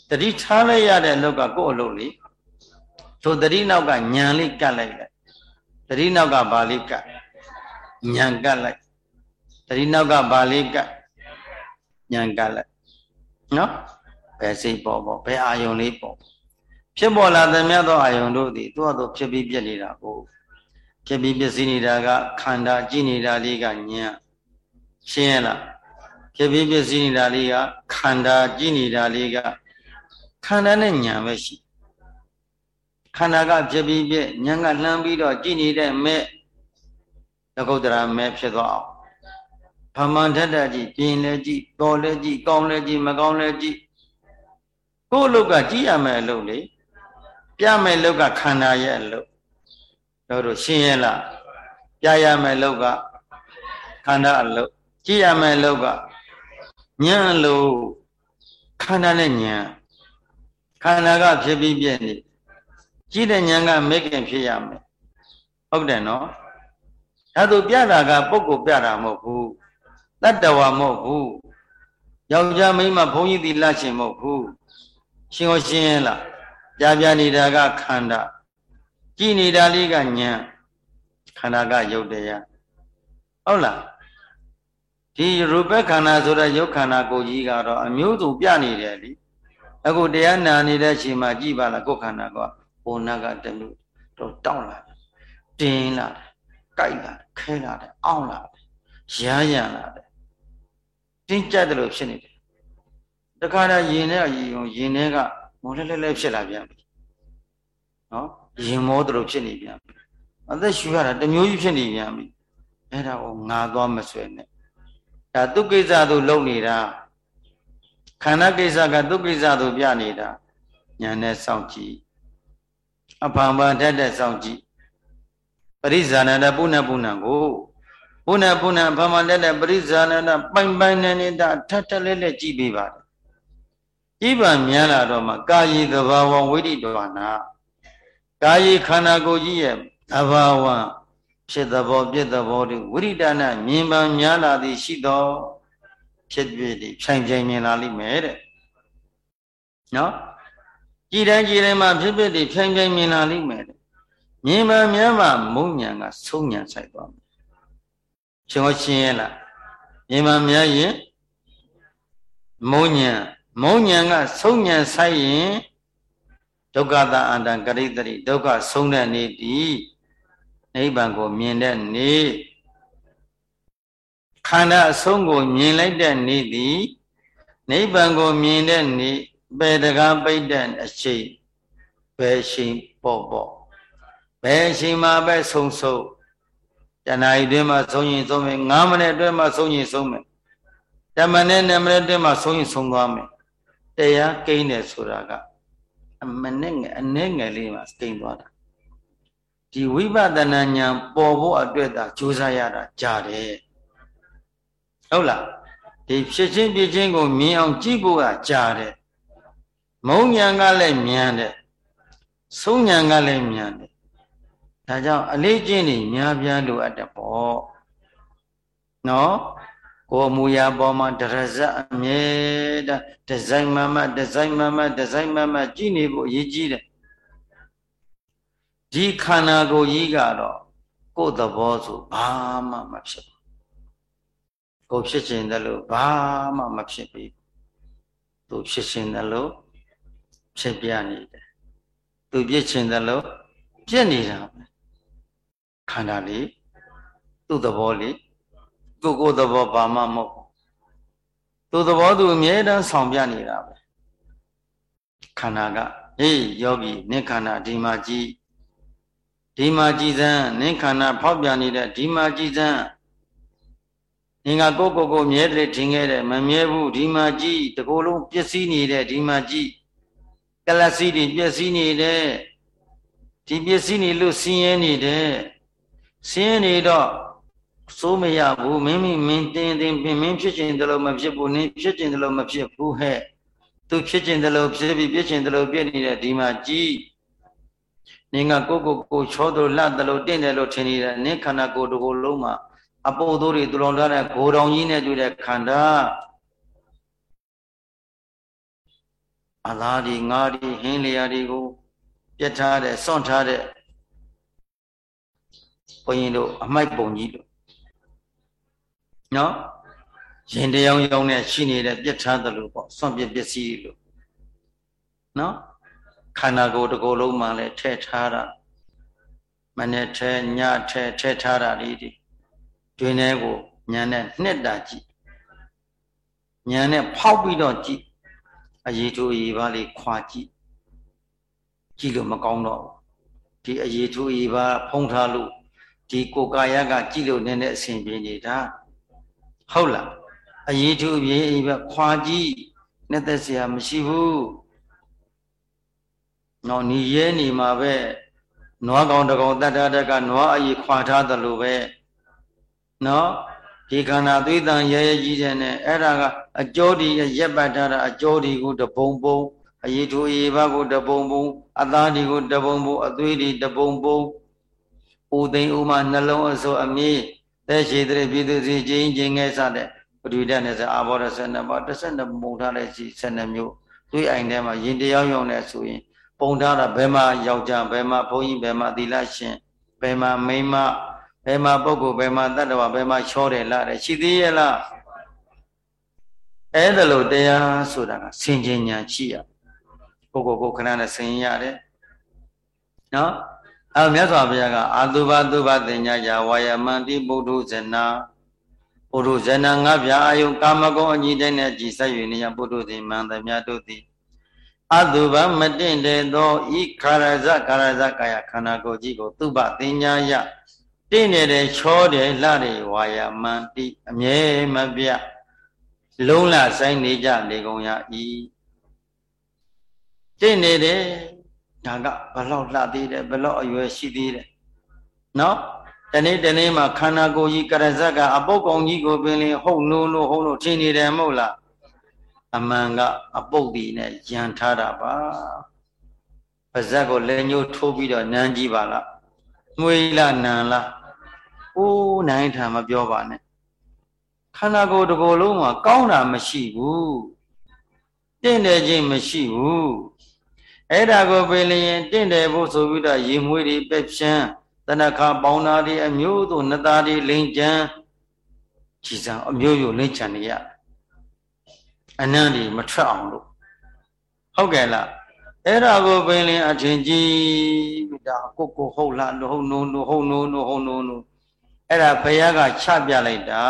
တတိထားလိုက်ရတဲ့အလုပ်ကကိုယ့်အလုပ်လေ ထိုတတိနောက်ကညံလေးကတ်လိုက်လိုက်တတိနောက်ကဘာလေးကတ်ညံကတ်လိုက်တတိနောက်ကဘာလေးကတ်ညံကတ်လိုက်နော်ဘယ်စိတ်ပေါ်ပေါ်ဘယ်အာယုံလေးပေါ်ဖြစ်ပေါ်လာတဲ့မြတ်သောအာယုံတို့သည်သူ့အတူဖြစ်ပြီးပြည့်နေတာကိုဖြစ်ပြီးပြည့်စည်နေတာကခန္ဓာကြည်နေတာလေးကညံရှင်းရလားဖြစ်ပြီးပြည့်စည်နေတာလေးကခန္ဓာကြည်နေတာလေးကခန္ဓာနဲ့ညံပဲရှိ ခန္ဓာကဖြစ်ပြီးပြည့်ညံကလှမ်းပြီးတော့ကြည်နေတဲ့မဲ့သကုတ္တရာမဲ့ဖြစ်သွားအောင်ဗမန်ထက်တက်ကြည့်ပြင်းလဲကြည့်တော်လဲကြည့်ကောင်းလဲကြည့်မကောင်းလဲကြည့်ကိုယ့်အလုပ်ကကြည့်ရမယ်အလုပ်လေပြမယ်အလုပ်ကခန္ဓာရဲ့အလုပ်တို့တို့ရှင်းရဲ့လားပြရမယ်အလုပ်ကခန္ဓာအလုပ်ကြည့်ရမယ်အလုပ်ကဉာဏ်အလုပ်ခန္ဓာနဲ့ဉာဏ်ခန္ဓာကဖြစ်ပြီးပြည့်နေ ကြည့်တဲ့ဉာဏ်ကမေခင်ဖြစ်ရမယ်ဟုတ်တယ်နော်ဒါသူပြတာကပုဂ္ဂိုလ်ပြတာမဟုတ်ဘူးတတ္တဝါမဟုတ်ဘူးယောက်ျားမိန်းမဘုန်းကြီးတိလရှင်မဟုတ်ဘူးရှင်ကိုရှင်းရင်လားပြပြနေတာကခန္ဓာကြည်နေတာလေးကညာခန္ဓာကယုတ်တရားဟုတ်လားဒီရူပခန္ဓာဆိုတဲ့ယုတ်ခန္ဓာကိုကြီးကတော့အမျိုးစုံပြနေတယ်လीအခုတရားနာနေတဲ့အချိန်မှာကြည်ပါလားကိုယ်ခန္ဓာက ဘုံနာကတမျိုးတော့တောင်းလာတင်းလာကြိုက်လာခဲလာတယ်အောင်းလာတယ်ရမ်းရံလာတယ်တင်းကြပ်တယ်လို့ဖြစ်နေတယ်တခါတည်းယင်နဲ့ယင်ယင်နဲ့ကမောလဲလဲလဲဖြစ်လာပြန်ပြီနော်ယင်မောတယ်လို့ဖြစ်နေပြန်ပြီအသက်ရှူရတာတမျိုးကြီးဖြစ်နေပြန်ပြီအဲ့ဒါကိုငါသွားမဆွဲနဲ့ဒါသူကိစ္စသူလုံနေတာခန္ဓာကိစ္စကသူကိစ္စသူပြနေတာညာနဲ့စောင့်ကြည့် အဖန်ဖန်ထက်တဲ့စောင့်ကြည့်ပရိဇာနန္ဒပုဏ္ဏပုဏ္ဏကိုဘုနာဘုနာဗမာတက်တဲ့ပရိဇာနနာပိုင်ပိုင်နေနေတာထထလဲလဲကြည့်ပေးပါတယ်ကြည့်ပါများလာတော့မှကာယီသဘာဝဝိတိတောနာကာယီခန္ဓာကိုယ်ကြီးရဲ့အဘာဝဖြစ်သဘောပြည့်သဘောတွေဝိရိတနာမြင်ပါများလာသည်ရှိသောဖြစ်ဖြစ်ဒီဖြိုင်ဖြိုင်မြင်လာလိမ့်မယ်တဲ့နော် ကြည်တိုင်းကြည်တိုင်းမှာဖြစ်ဖြစ်ဒီဖြိုင်ဖြိုင်မြင်လာလိမ့်မယ်တဲ့မြင်ပါများမှမုံညာကဆုံးညာဆိုင်သွားမယ်ရှင်ကိုရှင်းရဲ့လားမြင်မှများရင်မုံညံမုံညံကဆုံးညံဆိုင်ရင်ဒုက္ခတာအန္တံကရိတရိဒုက္ခဆုံးတဲ့နေ့ဒီနိဗ္ဗာန်ကိုမြင်တဲ့နေ့ခန္ဓာအဆုံးကိုမြင်လိုက်တဲ့နေ့သည်နိဗ္ဗာန်ကိုမြင်တဲ့နေ့ ပေတကားပိတ်တဲ့အချိန်ဘယ်ချိန်ပေါ့ပေါ့ဘယ်ချိန်မှာပဲဆုံဆုံတဏှာဤတွင်မှာဆုံးရင်ဆုံးမယ်9မိနစ်အတွင်းမှာဆုံးရင်ဆုံးမယ်တမနဲ့2မိနစ်အတွင်းမှာဆုံးရင်ဆုံးသွားမယ်တရားကိန်းတယ်ဆိုတာကအမနဲ့ငယ်အနဲ့ငယ်လေးမှာကိန်းသွားတာဒီဝိပဿနာဉာဏ်ပေါ်ဖို့အတွက်သာကြိုးစားရတာကြားတယ်ဟုတ်လားဒီဖြစ်ချင်းပြချင်းကိုမြင်အောင်ကြည့်ဖို့ကကြားတယ် မုံဉာဏ်ကလည်းမြန်တယ်ဆုံးဉာဏ်ကလည်းမြန်တယ်ဒါကြောင့်အလေးကျင့်နေများပြားလိုအပ်တယ်ပေါ့နော်ကိုမူရာပေါ်မှာတရဇတ်အမြဲတမ်းဒီဇိုင်းမမဒီဇိုင်းမမဒီဇိုင်းမမကြည့်နေဖို့အရေးကြီးတယ်ဒီခန္ဓာကိုယ်ကြီးကတော့ကိုယ်သဘောဆိုဘာမှမဖြစ်ဘူးကိုယ်ဖြစ်ခြင်းတလို့ဘာမှမဖြစ်ဘူးသူဖြစ်ခြင်းတလို့ ဖြစ်ပြနေတယ်သူပြစ်ခြင်းတလို့ပြစ်နေတာပဲခန္ဓာလေးသူ့သဘောလေးကိုယ်ကိုယ်သဘောဘာမှမဟုတ်သူ့သဘောသူအမြဲတမ်းဆောင်ပြနေတာပဲခန္ဓာကဟေးယောဂီနိခန္ဓာဒီမှာကြည့်ဒီမှာကြည်စမ်းနင်းခန္ဓာဖောက်ပြန်နေတဲ့ဒီမှာကြည်စမ်းနင်ကကိုကိုကိုမြဲတယ်ထင်ခဲ့တယ်မမြဲဘူးဒီမှာကြည်တကိုယ်လုံးပျက်စီးနေတဲ့ဒီမှာကြည် ကလစီတွေပျက်စီးနေတဲ့ဒီပျက်စီးနေလို့ဆင်းရဲနေတယ်ဆင်းရဲနေတော့စိုးမရဘူးမင်းမင်းမင်းတင်းတင်းပင်မင်းဖြစ်ခြင်းတလို့မဖြစ်ဘူးနင်းဖြစ်ခြင်းတလို့မဖြစ်ဘူးဟဲ့သူဖြစ်ခြင်းတလို့ဖြစ်ပြီးပြည့်ခြင်းတလို့ပြည့်နေတဲ့ဒီမှာကြည်နင်ကကိုကိုကိုချောတို့လှတယ်လို့တင့်တယ်လို့ထင်နေတဲ့နင်ခန္ဓာကိုယ်တစ်ခုလုံးမှာအပုပ်တို့တွေတူလောင်ထားတဲ့ဂိုတောင်ကြီးနဲ့တွေ့တဲ့ခန္ဓာ အလားဒီငါးဒီဟင်းလျာတွေကိုပြတ်ထားတဲ့စွန့်ထားတဲ့ဘုန်းကြီးတို့အမိုက်ပုံကြီးလို့နော်ရင်တရားရောင်းနဲ့ရှိနေတဲ့ပြတ်ထားတယ်လို့ပေါ့စွန့်ပြပစ္စည်းလို့နော်ခန္ဓာကိုယ်တစ်ကိုယ်လုံးမှာလည်းထည့်ထားတာမနဲ့ထဲညထဲထည့်ထားတာလေးတွေတွင်ထဲကိုညာနဲ့နှစ်တာကြည့်ညာနဲ့ဖောက်ပြီးတော့ကြည့် အရေးထိုးအရေးပါလေးခွာကြည့်ကြည့်လို့မကောင်းတော့ဒီအရေးထိုးအရေးပါဖုံးထားလို့ဒီကိုကာယကကြည့်လို့နည်းနည်းအဆင်ပြေနေတာဟုတ်လားအရေးထိုးအရေးပါခွာကြည့်နဲ့သက်เสียမရှိဘူးနော်ညီရဲနေမှာပဲနွားကောင်တကောင်တတ်တာတက်ကနွားအကြီးခွာထားတယ်လို့ပဲနော်ဒီခန္ဓာသွေးတန်ရဲရဲကြီးတဲ့နဲ့အဲ့ဒါက အကျော်ဒီရက်ပတ်ထားတာအကျော်ဒီကိုတပုံပုံအရေးထိုးရေးဘကိုတပုံပုံအသားဒီကိုတပုံပုံအသွေးဒီတပုံပုံဦးသိန်းဦးမနှလုံးအစိုးအမြင့်တဲ့ရှိတဲ့ပြည်သူစီချင်းချင်းငယ်စတဲ့ပရိဒတ်နဲ့စအာဘောရ12ပါး12ပုံထားတဲ့ရှိ12မျိုးသွေးအိုင်ထဲမှာရင်တရားရောင်းနေဆိုရင် ပုံထားတာဘယ်မှာယောက်ျားဘယ်မှာဘုန်းကြီးဘယ်မှာသီလရှင်ဘယ်မှာမိန်းမဘယ်မှာပုဂ္ဂိုလ်ဘယ်မှာတတ္တဝါဘယ်မှာချောတယ်လားတဲ့ရှိသေးရဲ့လား အဲ့ဒါလို့တရားဆိုတာကဆင်ခြင်ညာရှိရပုဂ္ဂိုလ်ကိုခဏနဲ့ဆင်ရတယ်နော်အဲမြတ်စွာဘုရားကအာတုဘတုဘတင်ညာယာဝါယမန္တိပုထုဇနာပုထုဇနာငါးပြာအာယုကာမဂုဏ်အညီတဲ့နဲ့ကြည်ဆက်၍နေရပုထုဇဉ်မန္တမြတ်တို့သည်အတုပမတင့်တယ်သောဤခါရဇကာရဇကာယခန္ဓာကိုယ်ကြီးကိုသူပတင်ညာယတင့်နေတဲ့ချောတယ်လှတယ်ဝါယမန္တိအမြဲမပြ လုံးလဆိုင်နေကြလေကုန်ရဤတင့်နေတယ်ဒါကဘလောက်လှသေးတယ်ဘလောက်အရွယ်ရှိသေးတယ်နော်တနေ့တနေ့မှာခန္ဓာကိုယ်ကြီးကရဇက်ကအပုတ်ကောင်ကြီးကိုပင်လေဟုတ်လို့လို့ဟုတ်လို့ထင်နေတယ်မဟုတ်လားအမှန်ကအပုတ်ဒီနဲ့ရန်ထားတာပါပါဇက်ကိုလက်ညှိုးထိုးပြီးတော့နမ်းကြည့်ပါလားငွေလားနံလားအိုးနိုင်ထံမပြောပါနဲ့ ခန္ဓာကိုယ်တစ်ကိုယ်လုံးမှာကောင်းတာမရှိဘူးတင့်တယ်ခြင်းမရှိဘူးအဲ့ဒါကိုပင်လျင်တင့်တယ်ဖို့ဆိုပြီးတော့ရေမွေးတွေပက်ဖြန်းတဏခါပေါင်းသားတွေအမျိုးတို့နသားတွေလိန်ကြံကြည်စံအမျိုးမျိုးလိန်ချံနေရအနံ့တွေမထွက်အောင်လို့ဟုတ်ကဲ့လားအဲ့ဒါကိုပင်လင်အထင်ကြီးဒါကိုကိုဟုတ်လားဟုတ်နိုးနိုးဟုတ်နိုးနိုးဟုတ်နိုးနိုးအဲ့ဒါဘုရားကချပြလိုက်တာ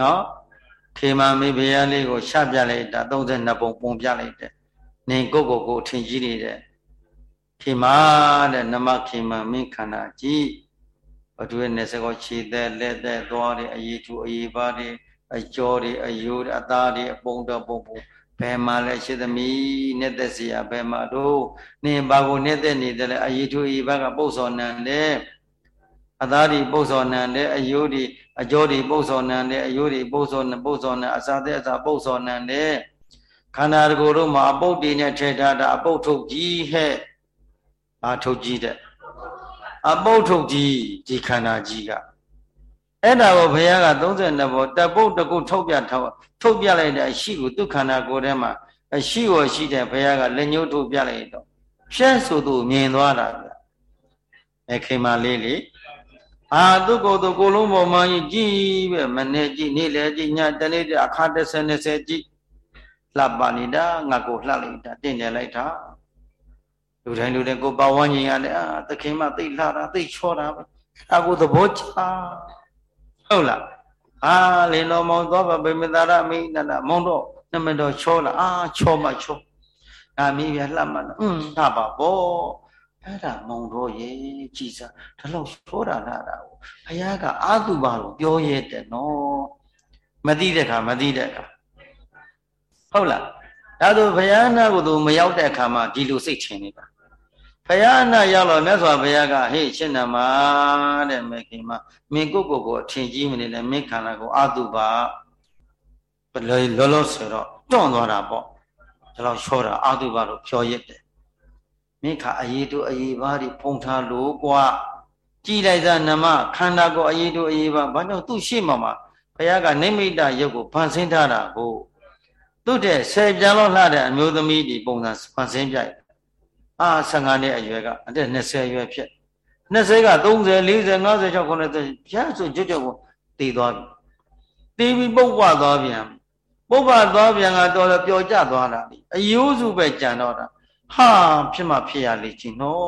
နော်ခေမမေဘုရားလေးကိုချပြလိုက်တာ32ပုံပုံပြလိုက်တယ်နေကိုကိုကိုထင်ကြီးနေတဲ့ခေမတဲ့နမခေမမင်းခန္ဓာကြည့်ဘဒုရဲ့နေစကောခြေသက်လက်သက်သွားတယ်အရေးထူအရေးပါတွေအကျော်တွေအယိုးအသားတွေအပုံတော်ပုံပုံဘယ်မှာလဲရှိသမီးနဲ့သက်စီရဘယ်မှာတို့နင်ဘာကိုနဲ့သက်နေတယ်လဲအရေးထူအရေးပါကပုတ်စော်နံတယ် အသားတွေပုတ်စော်နံတယ်အယိုးတွေအကျော်တွေပုတ်စော်နံတယ်အယိုးတွေပုတ်စော်နံပုတ်စော်နံအစာတဲ့အစာပုတ်စော်နံတယ်ခန္ဓာတကူတို့မှာအပုတ်တွေနဲ့ထဲထားတာအပုတ်ထုတ်ကြီးဟဲ့ဘာထုတ်ကြီးတဲ့အပုတ်ထုတ်ကြီးဒီခန္ဓာကြီးကအဲ့ဒါကိုဘုရားက32ဘောတပုတ်တကုထုတ်ပြထောက်ထုတ်ပြလိုက်တဲ့အရှိကိုဒုက္ခန္ဓာကိုယ်ထဲမှာအရှိကိုရှိတဲ့ဘုရားကလက်ညှိုးထုတ်ပြလိုက်တော့ဖြတ်ဆိုသူမြင်သွားတာဗျအဲခေမာလေးလေ အာသူကိုယ်သူကိုလုံးပေါ်မှာကြည့်ပဲမနေ့ကြည့်နေ့လည်းကြည့်ညတနေ့အခါ30 20ကြည့်လှပ်ပါနေတာငါကိုလှပ်လိုက်တာတင့်တယ်လိုက်တာလူတိုင်းလူတိုင်းကိုပဝန်းကျင်ရတယ်အာသခင်မသိလှတာသိချောတာပဲအဲကိုသဘောချဟုတ်လားအာလေတော်မောင်သွားပါဗေမသာရမိနန္ဒမောင်တော့နမတော်ချောလာအာချောမချောအာမိပြလှမှတ်อืมဟာပါဘော အဲ့ဒါမောင်တော်ရေကြည်စားဒါလောက်ချောတာလာတာကိုဘုရားကအာတုပါလို့ပြောရဲတယ်နော်မသိတဲ့ခါမသိတဲ့ခါဟုတ်လားဒါဆိုဘုရားနာကိုသူမရောက်တဲ့အခါမှာဒီလိုစိတ်ထင်နေတာဘုရားနာရောက်တော့မြတ်စွာဘုရားကဟေ့ရှင်းနမတဲ့မေခင်မမင်းကိုကိုကိုအထင်ကြီးမနေနဲ့မင်းခန္ဓာကိုအာတုပါဘယ်လောလောဆိုတော့တွန့်သွားတာပေါ့ဒါတော့ချောတာအာတုပါလို့ဖြောရစ်တယ် မင်းခါအရေးတို့အရေးပါးတွေဖုံထားလို့ကွာကြည်လိုက်သာနမခန္ဓာကိုအရေးတို့အရေးပါဘာကြောင့်သူ့ရှိမှမှာဘုရားကနိမိတ်တရုပ်ကိုဖန်ဆင်းထားတာကိုသူ့တဲ့ဆယ်ပြန်လို့လှတဲ့အမျိုးသမီးဒီပုံစံဖန်ဆင်းပြိုက်အာ15နှစ်အရွယ်ကအသက်20အရွယ်ဖြစ်20က30 40 50 60 90ဖြတ်ဆိုကြွကြွကိုတည်သွားပြီတည်ပြီးပုတ်ပွားသွားပြန်ပုတ်ပွားသွားပြန်ကတော့ပျော်ကျသွားတာလေအယိုးစုပဲကြံတော့တာ ဟာဖြစ်မှဖြစ်ရလေချင်းနော်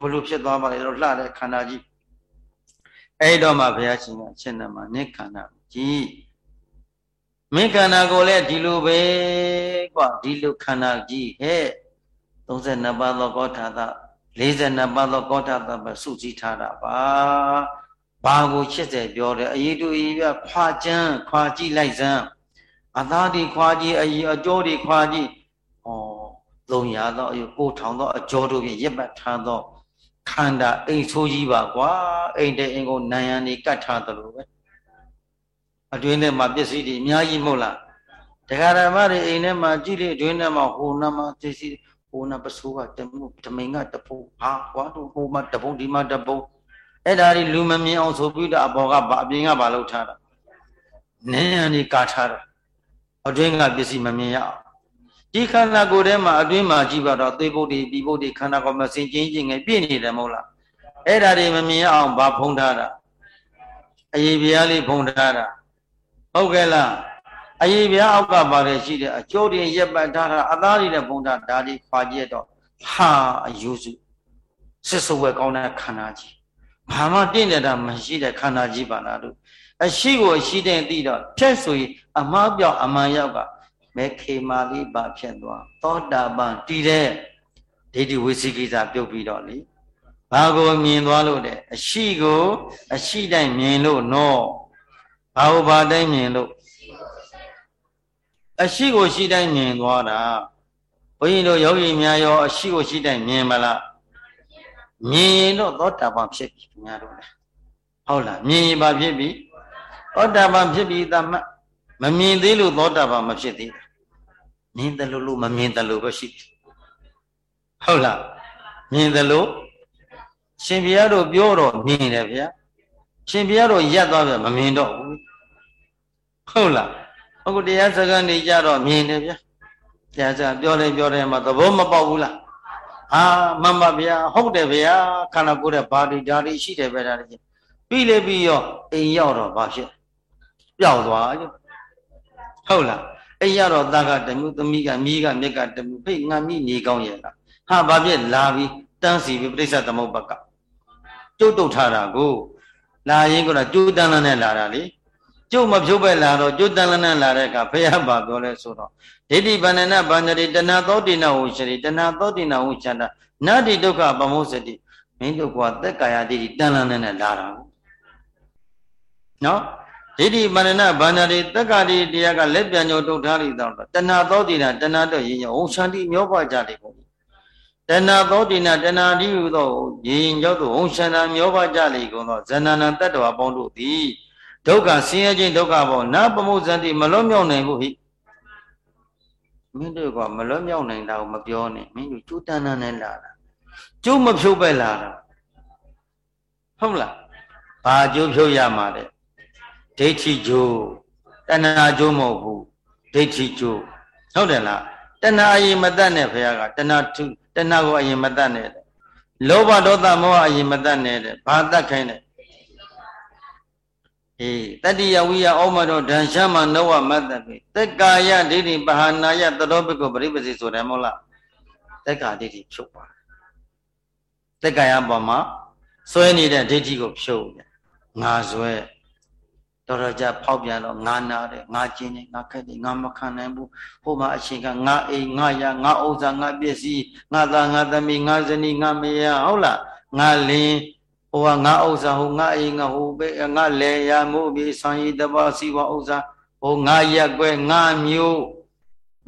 ဘလို့ဖြစ်သွားပါလဲတော့လှတဲ့ခန္ဓာကြီးအဲ့တော့မှဘုရားရှင်ကအရှင်းတယ်မှာနိခန္ဓာကြီးမင်းခန္ဓာကိုလည်းဒီလိုပဲကွာဒီလိုခန္ဓာကြီးဟဲ့32ပါးသောကောထာသ42ပါးသောကောထာသပဲစုစည်းထားတာပါဘာကို80ပြောတယ်အရေးတူအရေးပြခွာချမ်းခွာကြည့်လိုက်စမ်းအသားဒီခွာကြည့်အရေးအကျော်ဒီခွာကြည့်ဩ သုံးရသောအယုကိုထောင်သောအကျော်တို့ဖြင့်ရပ်ပတ်ထားသောခန္ဓာအိမ်ဆိုးကြီးပါကွာအိမ်တဲ့အိမ်ကိုနံရံနေကတ်ထားသလိုပဲအတွင်းထဲမှာပစ္စည်းတွေအများကြီးမဟုတ်လားတရားဓမ္မတွေအိမ်ထဲမှာကြည့်လေအတွင်းထဲမှာဟိုနမှာပစ္စည်းဟိုနာပစိုးကတမှုတမိန်ကတပုတ်ဟာကွာတို့ဟိုမှာတပုတ်ဒီမှာတပုတ်အဲ့ဒါတွေလူမမြင်အောင်ဆိုပြီးတော့အပေါ်ကဘာအပြင်ကဘာလုပ်ထားတာနင်းရနေကာထားတာအတွင်းကပစ္စည်းမမြင်ရအောင် ဒီခန္ဓာကိုယ်ထဲမှာအတွင်းမှာကြည့်ပါတော့သေဘုတ်တွေပြီးဘုတ်တွေခန္ဓာကိုယ်မှာစင်ချင်းချင်းငယ်ပြည့်နေတယ်မဟုတ်လားအဲ့ဒါတွေမမြင်ရအောင်ဘာဖုံးထားတာအရေးပြားလေးဖုံးထားတာဟုတ်ကဲ့လားအရေးပြားအောက်ကပါလေရှိတယ်အကျိုးတင်ရက်ပတ်ထားတာအသားတွေနဲ့ဖုံးထားဒါတွေခွာကြည့်တော့ဟာအယုစုစစ်စဝဲကောင်းတဲ့ခန္ဓာကြီးဘာမှတင့်နေတာမရှိတဲ့ခန္ဓာကြီးပါလားတို့အရှိကိုအရှိတဲ့သိတော့ဖြက်ဆိုရင်အမှားပြောက်အမှန်ရောက်က မဲခေမာလေးပါဖြတ်သွားသောတာပန်တည်တဲ့ဒိဋ္ဌိဝိသိကိစ္စပြုတ်ပြီးတော့လေဘာကိုမြင်သွားလို့တဲ့အရှိကို အရှိတိုင်းမြင်လို့နော်ဘာကိုဘာတိုင်းမြင်လို့အရှိကိုရှိတိုင်းမြင်သွားတာဘုန်းကြီးတို့ယောဂီများရောအရှိကိုရှိတိုင်းမြင်မလားမြင်ရင်တော့သောတာပန်ဖြစ်ပြီခင်ဗျားတို့လည်းဟုတ်လားမြင်ရင်ဘာဖြစ်ပြီသောတာပန်ဖြစ်ပြီသမတ်မမြင်သေးလို့သောတာပန်မဖြစ်သေးဘူး မြင်တယ်လို့လို့မမြင်တယ်လို့ပဲရှိဟုတ်လားမြင်တယ်လို့ရှင်ဘုရားတို့ပြောတော့မြင်တယ်ဗျာရှင်ဘုရားတို့ရက်သွားပြန်မမြင်တော့ဘူးဟုတ်လားအခုတရားစကားနေကြတော့မြင်တယ်ဗျာတရားစကားပြောတယ်ပြောတယ်မှသဘောမပေါက်ဘူးလားအာမှန်ပါဗျာဟုတ်တယ်ဗျာခန္ဓာကိုယ်ရဲ့ဘာဒီဓာရီရှိတယ်ပဲဒါတွေပြီးလေပြီးရောအိမ်ရောက်တော့ဘာဖြစ်ပျောက်သွားရောဟုတ်လား အဲ့ရတော့သားကတမှုသမီးကမိကမြက်ကတမှုဖိတ်ငါမိနေကောင်းရဲ့လားဟာဘာဖြစ်လာပြီးတန်းစီပြီးပြိဿသမုပ္ပါကကျုပ်တုတ်ထားတာကိုလာရင်ကကျိုးတန်းလန်းနဲ့လာတာလေကျုပ်မဖြုတ်ပဲလာတော့ကျုပ်တန်းလန်းနဲ့လာတဲ့အခါဘုရားဘာပြောလဲဆိုတော့ဒိဋ္ဌိဗန္ဒနာဗန္ဒရိတဏသောတိနဝုရှရိတဏသောတိနဝုချန္တာနတ္တိဒုက္ခပမောစတိမင်းတို့ကသက်ကာယဒိဋ္ဌိတန်းလန်းနဲ့လာတာနော် ဒိဋ္ဌိမရဏဗန္ဒရိတက္ကတိတရားကလက်ပြန်ညိုတုတ်ထားလိတော့တဏသောတိနာတဏတော့ရင်ညောဟောရှန္တိမျောပါကြတယ်ပေါ့တဏသောတိနာတဏတိဟုသောရင်ရောက်သောဟောရှန္တာမျောပါကြလိကုန်သောဇဏနာတတ္တဝပေါင်းတို့သည်ဒုက္ခဆင်းရဲခြင်းဒုက္ခပေါနာပမုဇ္ဇတိမလွတ်မြောက်နိုင်ဘူးဟိမင်းတို့ကမလွတ်မြောက်နိုင်တာကိုမပြောနဲ့မင်းတို့ကျိုးတန်းတန်းနဲ့လာတာကျိုးမဖြုတ်ပဲလာတာဟုတ်လားဘာကျိုးဖြုတ်ရမှာလဲ ဒိဋ္ဌိကျိုးတဏှာကျိုးမဟုတ်ဘူးဒိဋ္ဌိကျိုးဟုတ်တယ်လားတဏှာအရင်မတတ်နဲ့ဘုရားကတဏှာထုတဏှာကိုအရင်မတတ်နဲ့လောဘဒေါသမောဟအရင်မတတ်နဲ့ဘာတတ်ခိုင်းလဲအေးတတိယဝိယဩမတော်ဒံရှမနောဝမတ္တပိသက်ကာယဒိဋ္ဌိပဟာနာယသတောပိကိုပရိပစီဆိုတယ်မဟုတ်လားသက်ကာဒိဋ္ဌိဖြုတ်ပါသက်ကာယပေါ်မှာစွဲနေတဲ့ဒိဋ္ဌိကိုဖြုတ်တယ်ငါစွဲ တော်တော်ကြဖောက်ပြန်တော့ငါနာတယ်ငါကျင်းတယ်ငါခက်တယ်ငါမခံနိုင်ဘူးဟိုမှာအရှင်ကငါအိမ်ငါရငါဥစ္စာငါပစ္စည်းငါသားငါသမီးငါဇနီးငါမယားဟုတ်လားငါလင်းဟိုကငါဥစ္စာဟိုငါအိမ်ငါဟိုပဲငါလေရမို့ပြီးဆောင်ရည်တပါစီဝဥစ္စာဟိုငါရက်ွယ်ငါမျိုး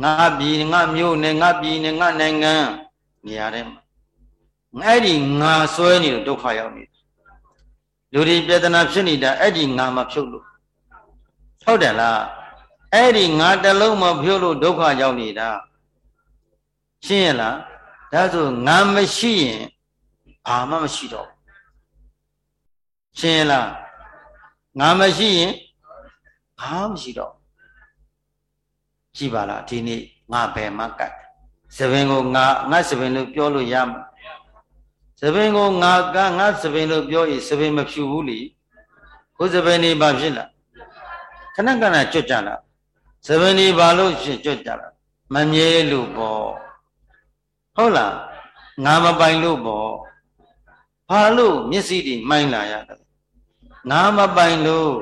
ငါပြည်ငါမျိုးနဲ့ငါပြည်နဲ့ငါနိုင်ငံနေရာထဲမှာအဲ့ဒီငါဆွဲနေလို့ဒုက္ခရောက်နေ လူတွေပြဿနာဖြစ်နေတာအဲ့ဒီငါမဖြုတ်လို့ဟုတ်တယ်လားအဲ့ဒီငါတလုံးမဖြုတ်လို့ဒုက္ခရောက်နေတာရှင်းရလားဒါဆိုငါမရှိရင်ဘာမှမရှိတော့ရှင်းရလားငါမရှိရင်ဘာမှမရှိတော့ကြည်ပါလားဒီနေ့ငါဘယ်မှာကတ်သဘင်ကိုငါငါသဘင်လို့ပြောလို့ရမှာ သပင်ကိုငါကငါသပင်လို့ပြောရင်သပင်မဖြူဘူးလေကိုသပင်နေဘာဖြစ်လားခဏခဏကြွကြလားသပင်နေဘာလို့ဖြစ်ကြွကြလားမမြဲလို့ပေါ့ဟုတ်လားငါမပိုင်လို့ပေါ့ဘာလို့မျက်စိတွေမှိုင်းလာရတယ်ငါမပိုင်လို့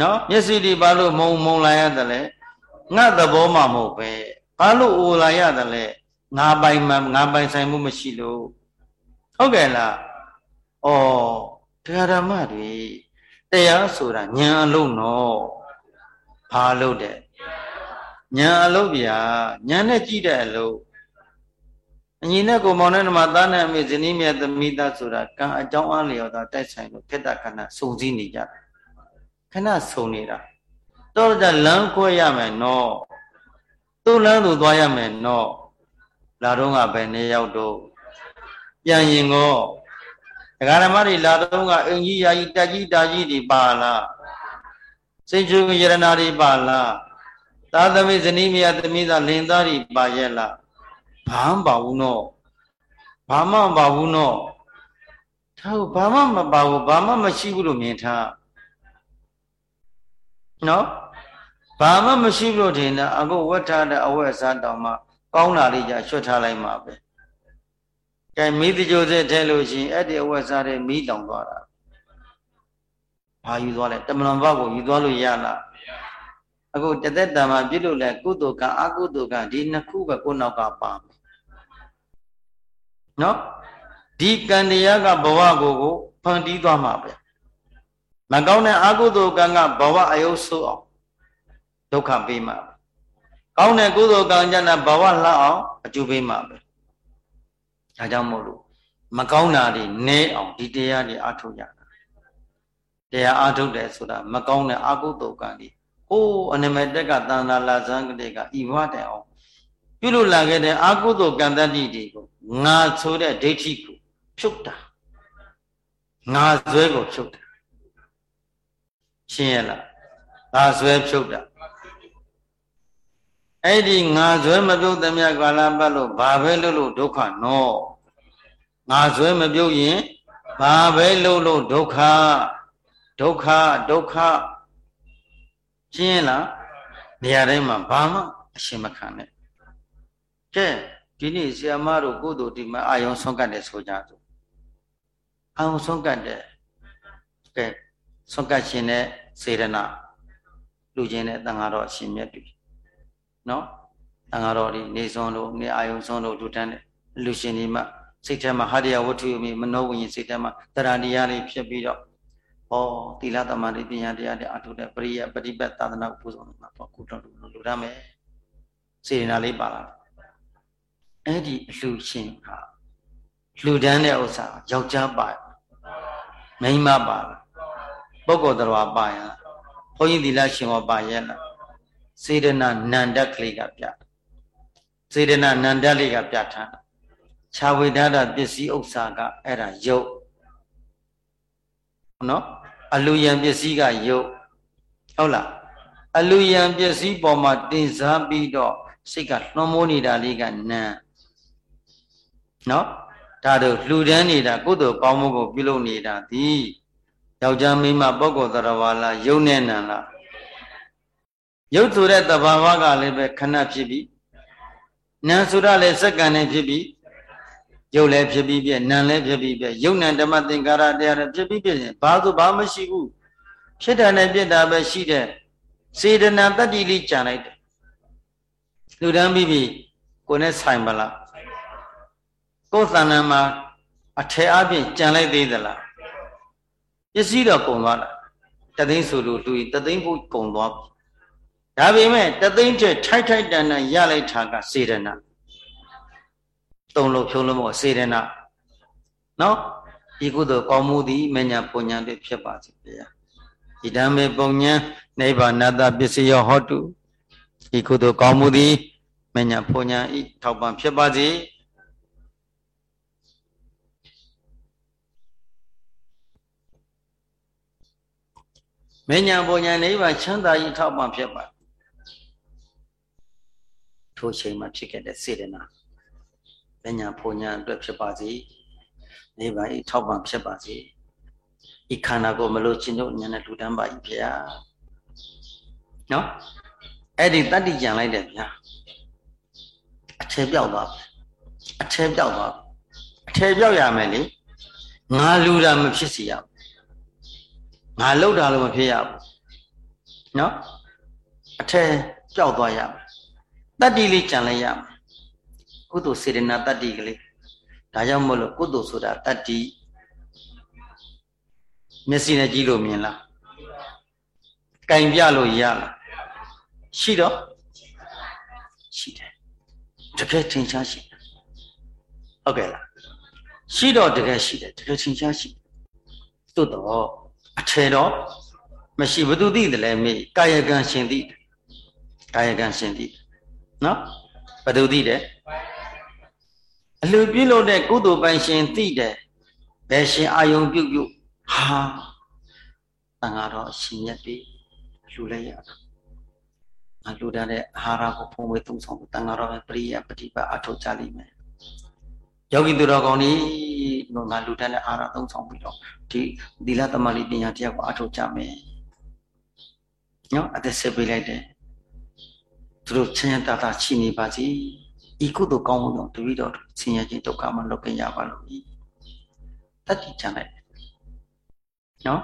နော်မျက်စိတွေဘာလို့မုံမုံလာရတယ်လဲငါသဘောမှမဟုတ်ပဲဘာလို့အိုလာရတယ်လဲငါပိုင်မှငါပိုင်ဆိုင်မှုမရှိလို့ ဟုတ်ကဲ့လားဩတရားဓမ္မတွေတရားဆိုတာဉာဏ်အလုံးတော့ဘာလို့တဲ့ဉာဏ်အလုံးဗျာဉာဏ်နဲ့ကြည့်တဲ့အလုံးအညီနဲ့ကိုမောင်နဲ့ဓမ္မသားနဲ့အမေဇနီးမြတ်သမီးသားဆိုတာကံအကြောင်းအားလျော်သာတိုက်ဆိုင်လို့ခေတ္တခဏစုံစည်းနေကြတာခဏစုံနေတာတော့ကြလမ်းခွဲရမယ်နော်သူ့လမ်းသူသွားရမယ်နော်လာတော့ကဘယ်နေရောက်တော့ ပြန်ရင်ကောဒကာဓမ္မတွေလာတော့ကအင်ကြီးယာကြီးတက်ကြီးတာကြီးတွေပါလားစိတ်ချူယရနာတွေပါလားသာသမိဇနီးမယသမီးသားလင်သားတွေပါရဲ့လားဘာမှမပါဘူးနော်ဘာမှမပါဘူးနော်ထားဘာမှမပါဘူးဘာမှမရှိဘူးလို့မြင်ထားနော်ဘာမှမရှိဘူးလို့ထင်တာအခုဝတ်ထားတဲ့အဝတ်အစားတောင်မှကောင်းတာလေးကြရွှတ်ထားလိုက်မှာပဲ ကဲမိတကြိုစက်ထဲလို့ရှိရင်အဲ့ဒီအဝတ်စားတဲ့မိတောင်သွားတာဘာယူသွားလဲတမလွန်ဘကိုယူသွားလို့ရလားအခုတသက်တံမှာပြည့်လို့လဲကုသိုလ်ကံအကုသိုလ်ကံဒီနှစ်ခုပဲကိုယ်နောက်ကပါမယ်နော်ဒီကံတရားကဘဝကိုကိုဖန်တီးသွားမှာပဲမကောင်းတဲ့အကုသိုလ်ကံကဘဝအယုတ်ဆိုးအောင်ဒုက္ခပေးမှာကောင်းတဲ့ကုသိုလ်ကံကြတဲ့ဘဝလှအောင်အကျိုးပေးမှာပဲ ဒါကြောင့်မို့လို့မကောင်းတာတွေနည်းအောင်ဒီတရားတွေအထုတ်ရတာတရားအထုတ်တယ်ဆိုတာမကောင်းတဲ့အကုသိုလ်ကံတွေဟိုးအနမတက်ကတန်တာလာဇန်ကလေးကဤဘဝတိုင်အောင်ပြုလို့လာခဲ့တဲ့အကုသိုလ်ကံတတိတွေကိုငါဆိုတဲ့ဒိဋ္ဌိကိုဖြုတ်တာငါဇွဲကိုဖြုတ်တာရှင်းရလားငါဇွဲဖြုတ်တာအဲ့ဒီငါဇွဲမပြုတ်သမျှကာလပတ်လို့ဘာပဲလို့လို့ဒုက္ခနော် ငါဇွဲမပြုတ်ရင်ဘာပဲလို့လို့ဒုက္ခဒုက္ခဒုက္ခရှင်းလားနေရာတိုင်းမှာဘာမှအရှင်မခံနဲ့ကဲဒီနေ့ဆရာမတို့ကိုယ်တို့ဒီမှာအာယုံဆုံးကတ်တယ်ဆိုကြစို့အာယုံဆုံးကတ်တယ်ကဲဆုံးကတ်ရှင်တဲ့စေရနာလူချင်းတဲ့တန်ဃာတော်အရှင်မြတ်တွေနော်တန်ဃာတော်ဒီနေဆုံးလို့နေအာယုံဆုံးလို့လူတန်းတဲ့လူရှင်ဒီမှာ စိတ်ထဲမှာဟာရယဝတ္ထုမိမနောဝိညာဉ်စိတ်ထဲမှာတရဏတရားလေးဖြစ်ပြီးတော့ဩသီလသမာဓိပညာတရားတွေအထုတဲ့ပရိယပฏิပတ်သာသနာပူဇော်မှာပေါ့ကုတော်လူလူရမယ်စေရနာလေးပါလာအဲ့ဒီအလှရှင်ဟာလှူဒန်းတဲ့ဥစ္စာယောက်ျားပါမိန်းမပါပုဂ္ဂိုလ်တော်ပါရဘုန်းကြီးသီလရှင်ဟောပါရဲ့လားစေရနာနန္ဒကလေးကပြစေရနာနန္ဒလေးကပြထား ခြာဝေဒတာပစ္စည်းဥစ္စာကအဲ့ဒါယုတ်နော်အလူယံပစ္စည်းကယုတ်ဟုတ်လားအလူယံပစ္စည်းပေါ်မှာတင်စားပြီးတော့စိတ်ကလွှမ်းမိုးနေတာလေးကနံနော်ဒါတို့လှူဒန်းနေတာကုသိုလ်ကောင်းမှုကိုပြုလုပ်နေတာသည်ယောက်ျားမိန်းမပုဂ္ဂိုလ်သရဝါလားယုံနဲ့နံလားရုပ်ဆိုတဲ့တဘာဝကလည်းပဲခဏဖြစ်ပြီးနာဆိုရလည်းစက္ကန့်နဲ့ဖြစ်ပြီး ရုပ်လည်းဖြစ်ပြီးပြည့်နာလည်းဖြစ်ပြီးပြည့်ယုံနံဓမ္မသင်္ကာရတရားလည်းဖြစ်ပြီးပြည့်ဘာဆိုဘာမရှိဘူးဖြစ်တာနဲ့ပြစ်တာပဲရှိတဲ့စေတနာတတ္တိလေးကြံလိုက်တယ်လူတန်းပြီးပြီကိုယ်နဲ့ဆိုင်ပါလားကိုယ်သဏ္ဍာန်မှာအထည်အပြင်ကြံလိုက်သေးသလားပစ္စည်းတော့ကုန်သွားတာတသိန်းဆိုလို့လူတသိန်းဖို့ကုန်သွားပြီဒါပေမဲ့တသိန်းတဲ့ထိုက်ထိုက်တန်တန်ရလိုက်တာကစေတနာ သုံးလို့ဖြုံးလို့မဟုတ်စေတနာနော်ဒီကုသိုလ်ကောင်းမှုသည်မညာပုံညာတွေဖြစ်ပါစေဗျာဣဒံမေပုံညာနိဗ္ဗာနတပစ္စယောဟောတုဒီကုသိုလ်ကောင်းမှုသည်မညာပုံညာဤထောက်ပံ့ဖြစ်ပါစေမညာပုံညာနိဗ္ဗာန်ချမ်းသာဤထောက်ပံ့ဖြစ်ပါထိုချိန်မှာဖြစ်ခဲ့တဲ့စေတနာ ပညာဖုန်ညာအတွက်ဖြစ်ပါစေနိဗ္ဗာန်ဤထောက်ပံ့ဖြစ်ပါစေဤခန္ဓာကိုမလို့ချင်းတို့ညာနဲ့လူတန်းပါဤဖေဟာနော်အဲ့ဒီတတ္တိကြံလိုက်တယ်ဗျာအထည်ပြောက်သွားအထည်ပြောက်သွားအထည်ပြောက်ရမယ်လေငါလူတာမဖြစ်စီရဘူးငါလှုပ်တာလို့မဖြစ်ရဘူးနော်အထည်ပြောက်သွားရမယ်တတ္တိလေးကြံလိုက်ရမယ် ကုသိုလ်စေတနာတတ္တိကလေးဒါကြောင့်မို့လို့ကုသိုလ်ဆိုတာတတ္တိမျက်စိနဲ့ကြည့်လို့မြင်လားကင်ပြလို့ရလားရှိတော့ရှိတယ်တကယ်ထင်ရှားရှိတယ်ဟုတ်ကဲ့လားရှိတော့တကယ်ရှိတယ်တကယ်ထင်ရှားရှိသို့တော့အထေတော့မရှိဘသူသိတယ်လဲမေကာယကံရှင်သိတယ်ကာယကံရှင်သိတယ်နော်ဘသူသိတယ် အလှပြုလို့တဲ့ကုသိုလ်ပိုင်ရှင်သိတယ်ဘယ်ရှင်အာယုံပြုတ်ပြုတ်ဟာတန်ဃာတော်အရှင်မြတ်ပြီလှူလိုက်ရတာငါလှူတန်းတဲ့အာဟာရကိုဖုံးဝေသုံးဆောင်တန်ဃာတော်ပဲပရိယပฏิပတ်အထောက်ကြလိမ့်မယ်ယောဂီသူတော်ကောင်းကြီးတို့ငါလှူတန်းတဲ့အာဟာရသုံးဆောင်ပြီးတော့ဒီသီလသမารိပညာတရားကိုအထောက်ကြမယ်နော်အသက်ဆက်ပေးလိုက်တယ်သူတို့ချမ်းသာသာရှိနေပါစေ ဤကုသိုလ်ကောင်းမှုကြောင့်တပည့်တော်ဆင်းရဲခြင်းဒုက္ခမှလွတ်ကင်းရပါလို့ဤတတိချမ်းလိုက်နော်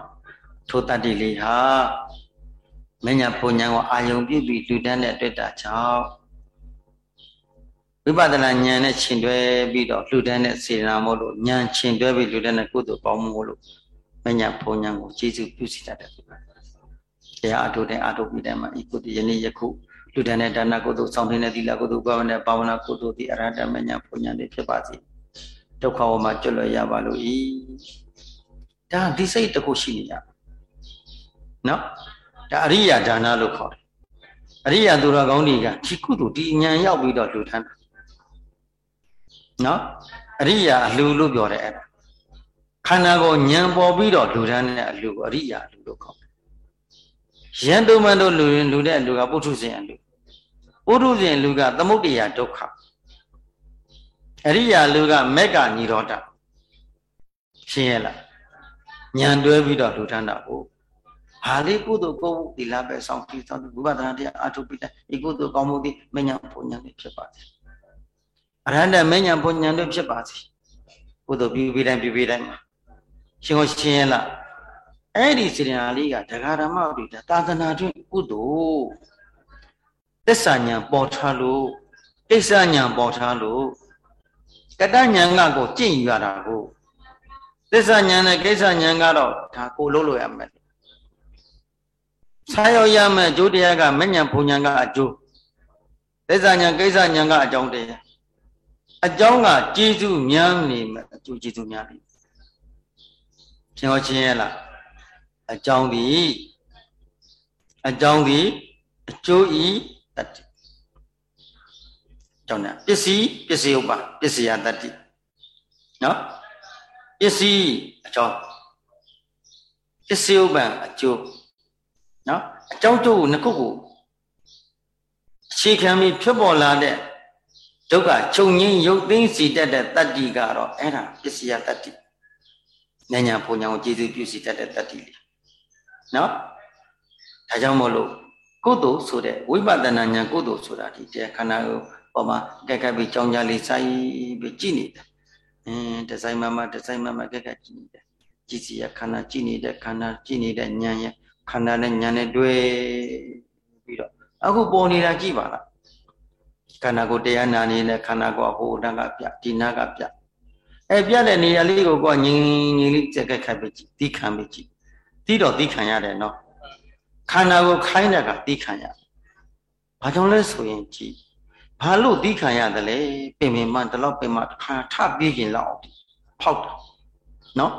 ထိုတတိလေးဟာမညာပုံညာကိုအာယုံပြုပြီးလူတန်းတဲ့တွေ့တာကြောင့်ဝိပဿနာဉာဏ်နဲ့ရှင်တွဲပြီးတော့လူတန်းတဲ့စေနာမို့လို့ဉာဏ်ရှင်တွဲပြီးလူတန်းတဲ့ကုသိုလ်ပေါင်းမှုလို့မညာပုံညာကိုကျေစုပြုစီတတ်တယ်ဆိုတာတရားအထုတဲ့အထုပြီးတဲ့မှာဤကုသိုလ်ယနေ့ယခု လူတန်းတဲ့ဒါနကုသိုလ်ဆောင်တဲ့သီလကုသိုလ်ဘာဝနာဘာဝနာကုသိုလ်ဒီအရဟတမညာပုံညာတွေဖြစ်ပါစေဒုက္ခဝမှာကျွတ်လွတ်ရပါလို့ဤဒါဒီစိတ်တခုရှိနေရနော်ဒါအရိယာဒါနလို့ခေါ်တယ်အရိယာသူတော်ကောင်းတွေကဒီကုသိုလ်ဒီဉာဏ်ရောက်ပြီးတော့လူထမ်းတာနော်အရိယာအလှလို့ပြောတယ်အဲ့ဒါခန္ဓာကိုဉာဏ်ပေါ်ပြီးတော့လူထမ်းတဲ့အလှကိုအရိယာအလှလို့ခေါ်တယ်ယန္တုမန်တို့လူရင်လူတဲ့အလှကပုထုဇဉ်အလှ ပုထုဇဉ်လူကသမုဒ္ဒရာဒုက္ခအရိယာလူကမက်ကនិရောဓရှင်းရလားဉာဏ်တွဲပြီးတော့လူထမ်းတာဟုတ်ဟာလေးကုသိုလ်ကောင်းမှုဒီလာပဲဆောင်ပြီးဆောင်ဝိပဿနာတရားအထုပြီးတဲ့ဒီကုသိုလ်ကောင်းမှုဒီမညာဘုံညာတွေဖြစ်ပါစေအရဟတမညာဘုံညာတွေဖြစ်ပါစေကုသိုလ်ပြုပြီးတိုင်းပြုပြီးတိုင်းရှင်ကိုရှင်းရလားအဲ့ဒီစေတနာလေးကဒဂရမတွေသာသနာတွင်ကုသိုလ် သစ္စာညာပေါ်ထားလို့ကိစ္စညာပေါ်ထားလို့ကတညာငါကိုကြင့်ယူရတာကိုသစ္စာညာနဲ့ကိစ္စညာကတော့ဒါကိုလုံးလို့ရမယ်ဆာရောက်ရမယ်ကျိုးတရားကမညာဘုံညာကအကျိုးသစ္စာညာကိစ္စညာကအကြောင်းတရားအကြောင်းကကျေစုများနေမယ်အကျိုးကျေစုများပြီရှင်ဟောချင်းရလားအကြောင်းဒီအကြောင်းဒီအကျိုးဤ တတ္တိကြောင့်ねပစ္စည်းပစ္စည်းဥပ္ပါပစ္စယတတ္တိနော်ပစ္စည်းအကြောင်းပစ္စည်းဥပ္ပါအကျိုးနော်အကြောင်းကျိုးနှစ်ခုကိုအခြေခံပြီးဖြစ်ပေါ်လာတဲ့ဒုက္ခချုပ်ငင်းရုပ်သိမ်းစီတတ်တဲ့တတ္တိကတော့အဲ့ဒါပစ္စယတတ္တိဉာဏ်ညာဘုံညာကိုကျေစုပြုစီတတ်တဲ့တတ္တိလေနော်ဒါကြောင့်မို့လို့ ကုသိုလ်ဆိုတဲ့ဝိပဿနာဉာဏ်ကုသိုလ်ဆိုတာဒီတဲ့ခန္ဓာကိုပေါ်မှာကက်ကက်ပြီးကြောင်းကြလေးစိုက်ပြီးကြည့်နေတယ်အင်းဒီဇိုင်းမမဒီဇိုင်းမမကက်ကက်ကြည့်နေတယ်ကြည့်စီရခန္ဓာကြည့်နေတဲ့ခန္ဓာကြည့်နေတဲ့ဉာဏ်ရဲ့ခန္ဓာနဲ့ဉာဏ်နဲ့တွဲပြီးတော့အခုပေါ်နေတာကြည့်ပါလားခန္ဓာကိုတရားနာနေတဲ့ခန္ဓာကိုဟိုတန်းကပြဒီနာကပြအဲပြတဲ့နေရာလေးကိုကိုငြင်းငြင်းလေးကြက်ကက်ခတ်ပြီးကြည့်သီးခံပြီးကြည့်သီးတော့သီးခံရတယ်နော် ခန္ဓာကိုခိုင်းတဲ့ကသီးခံရဘာကြောင့်လဲဆိုရင်ကြည့်ဘာလို့သီးခံရတယ်လဲပင်ပင်မှတလောက်ပင်မှခါထပြေးခြင်းလောက်ဖောက်တာနော်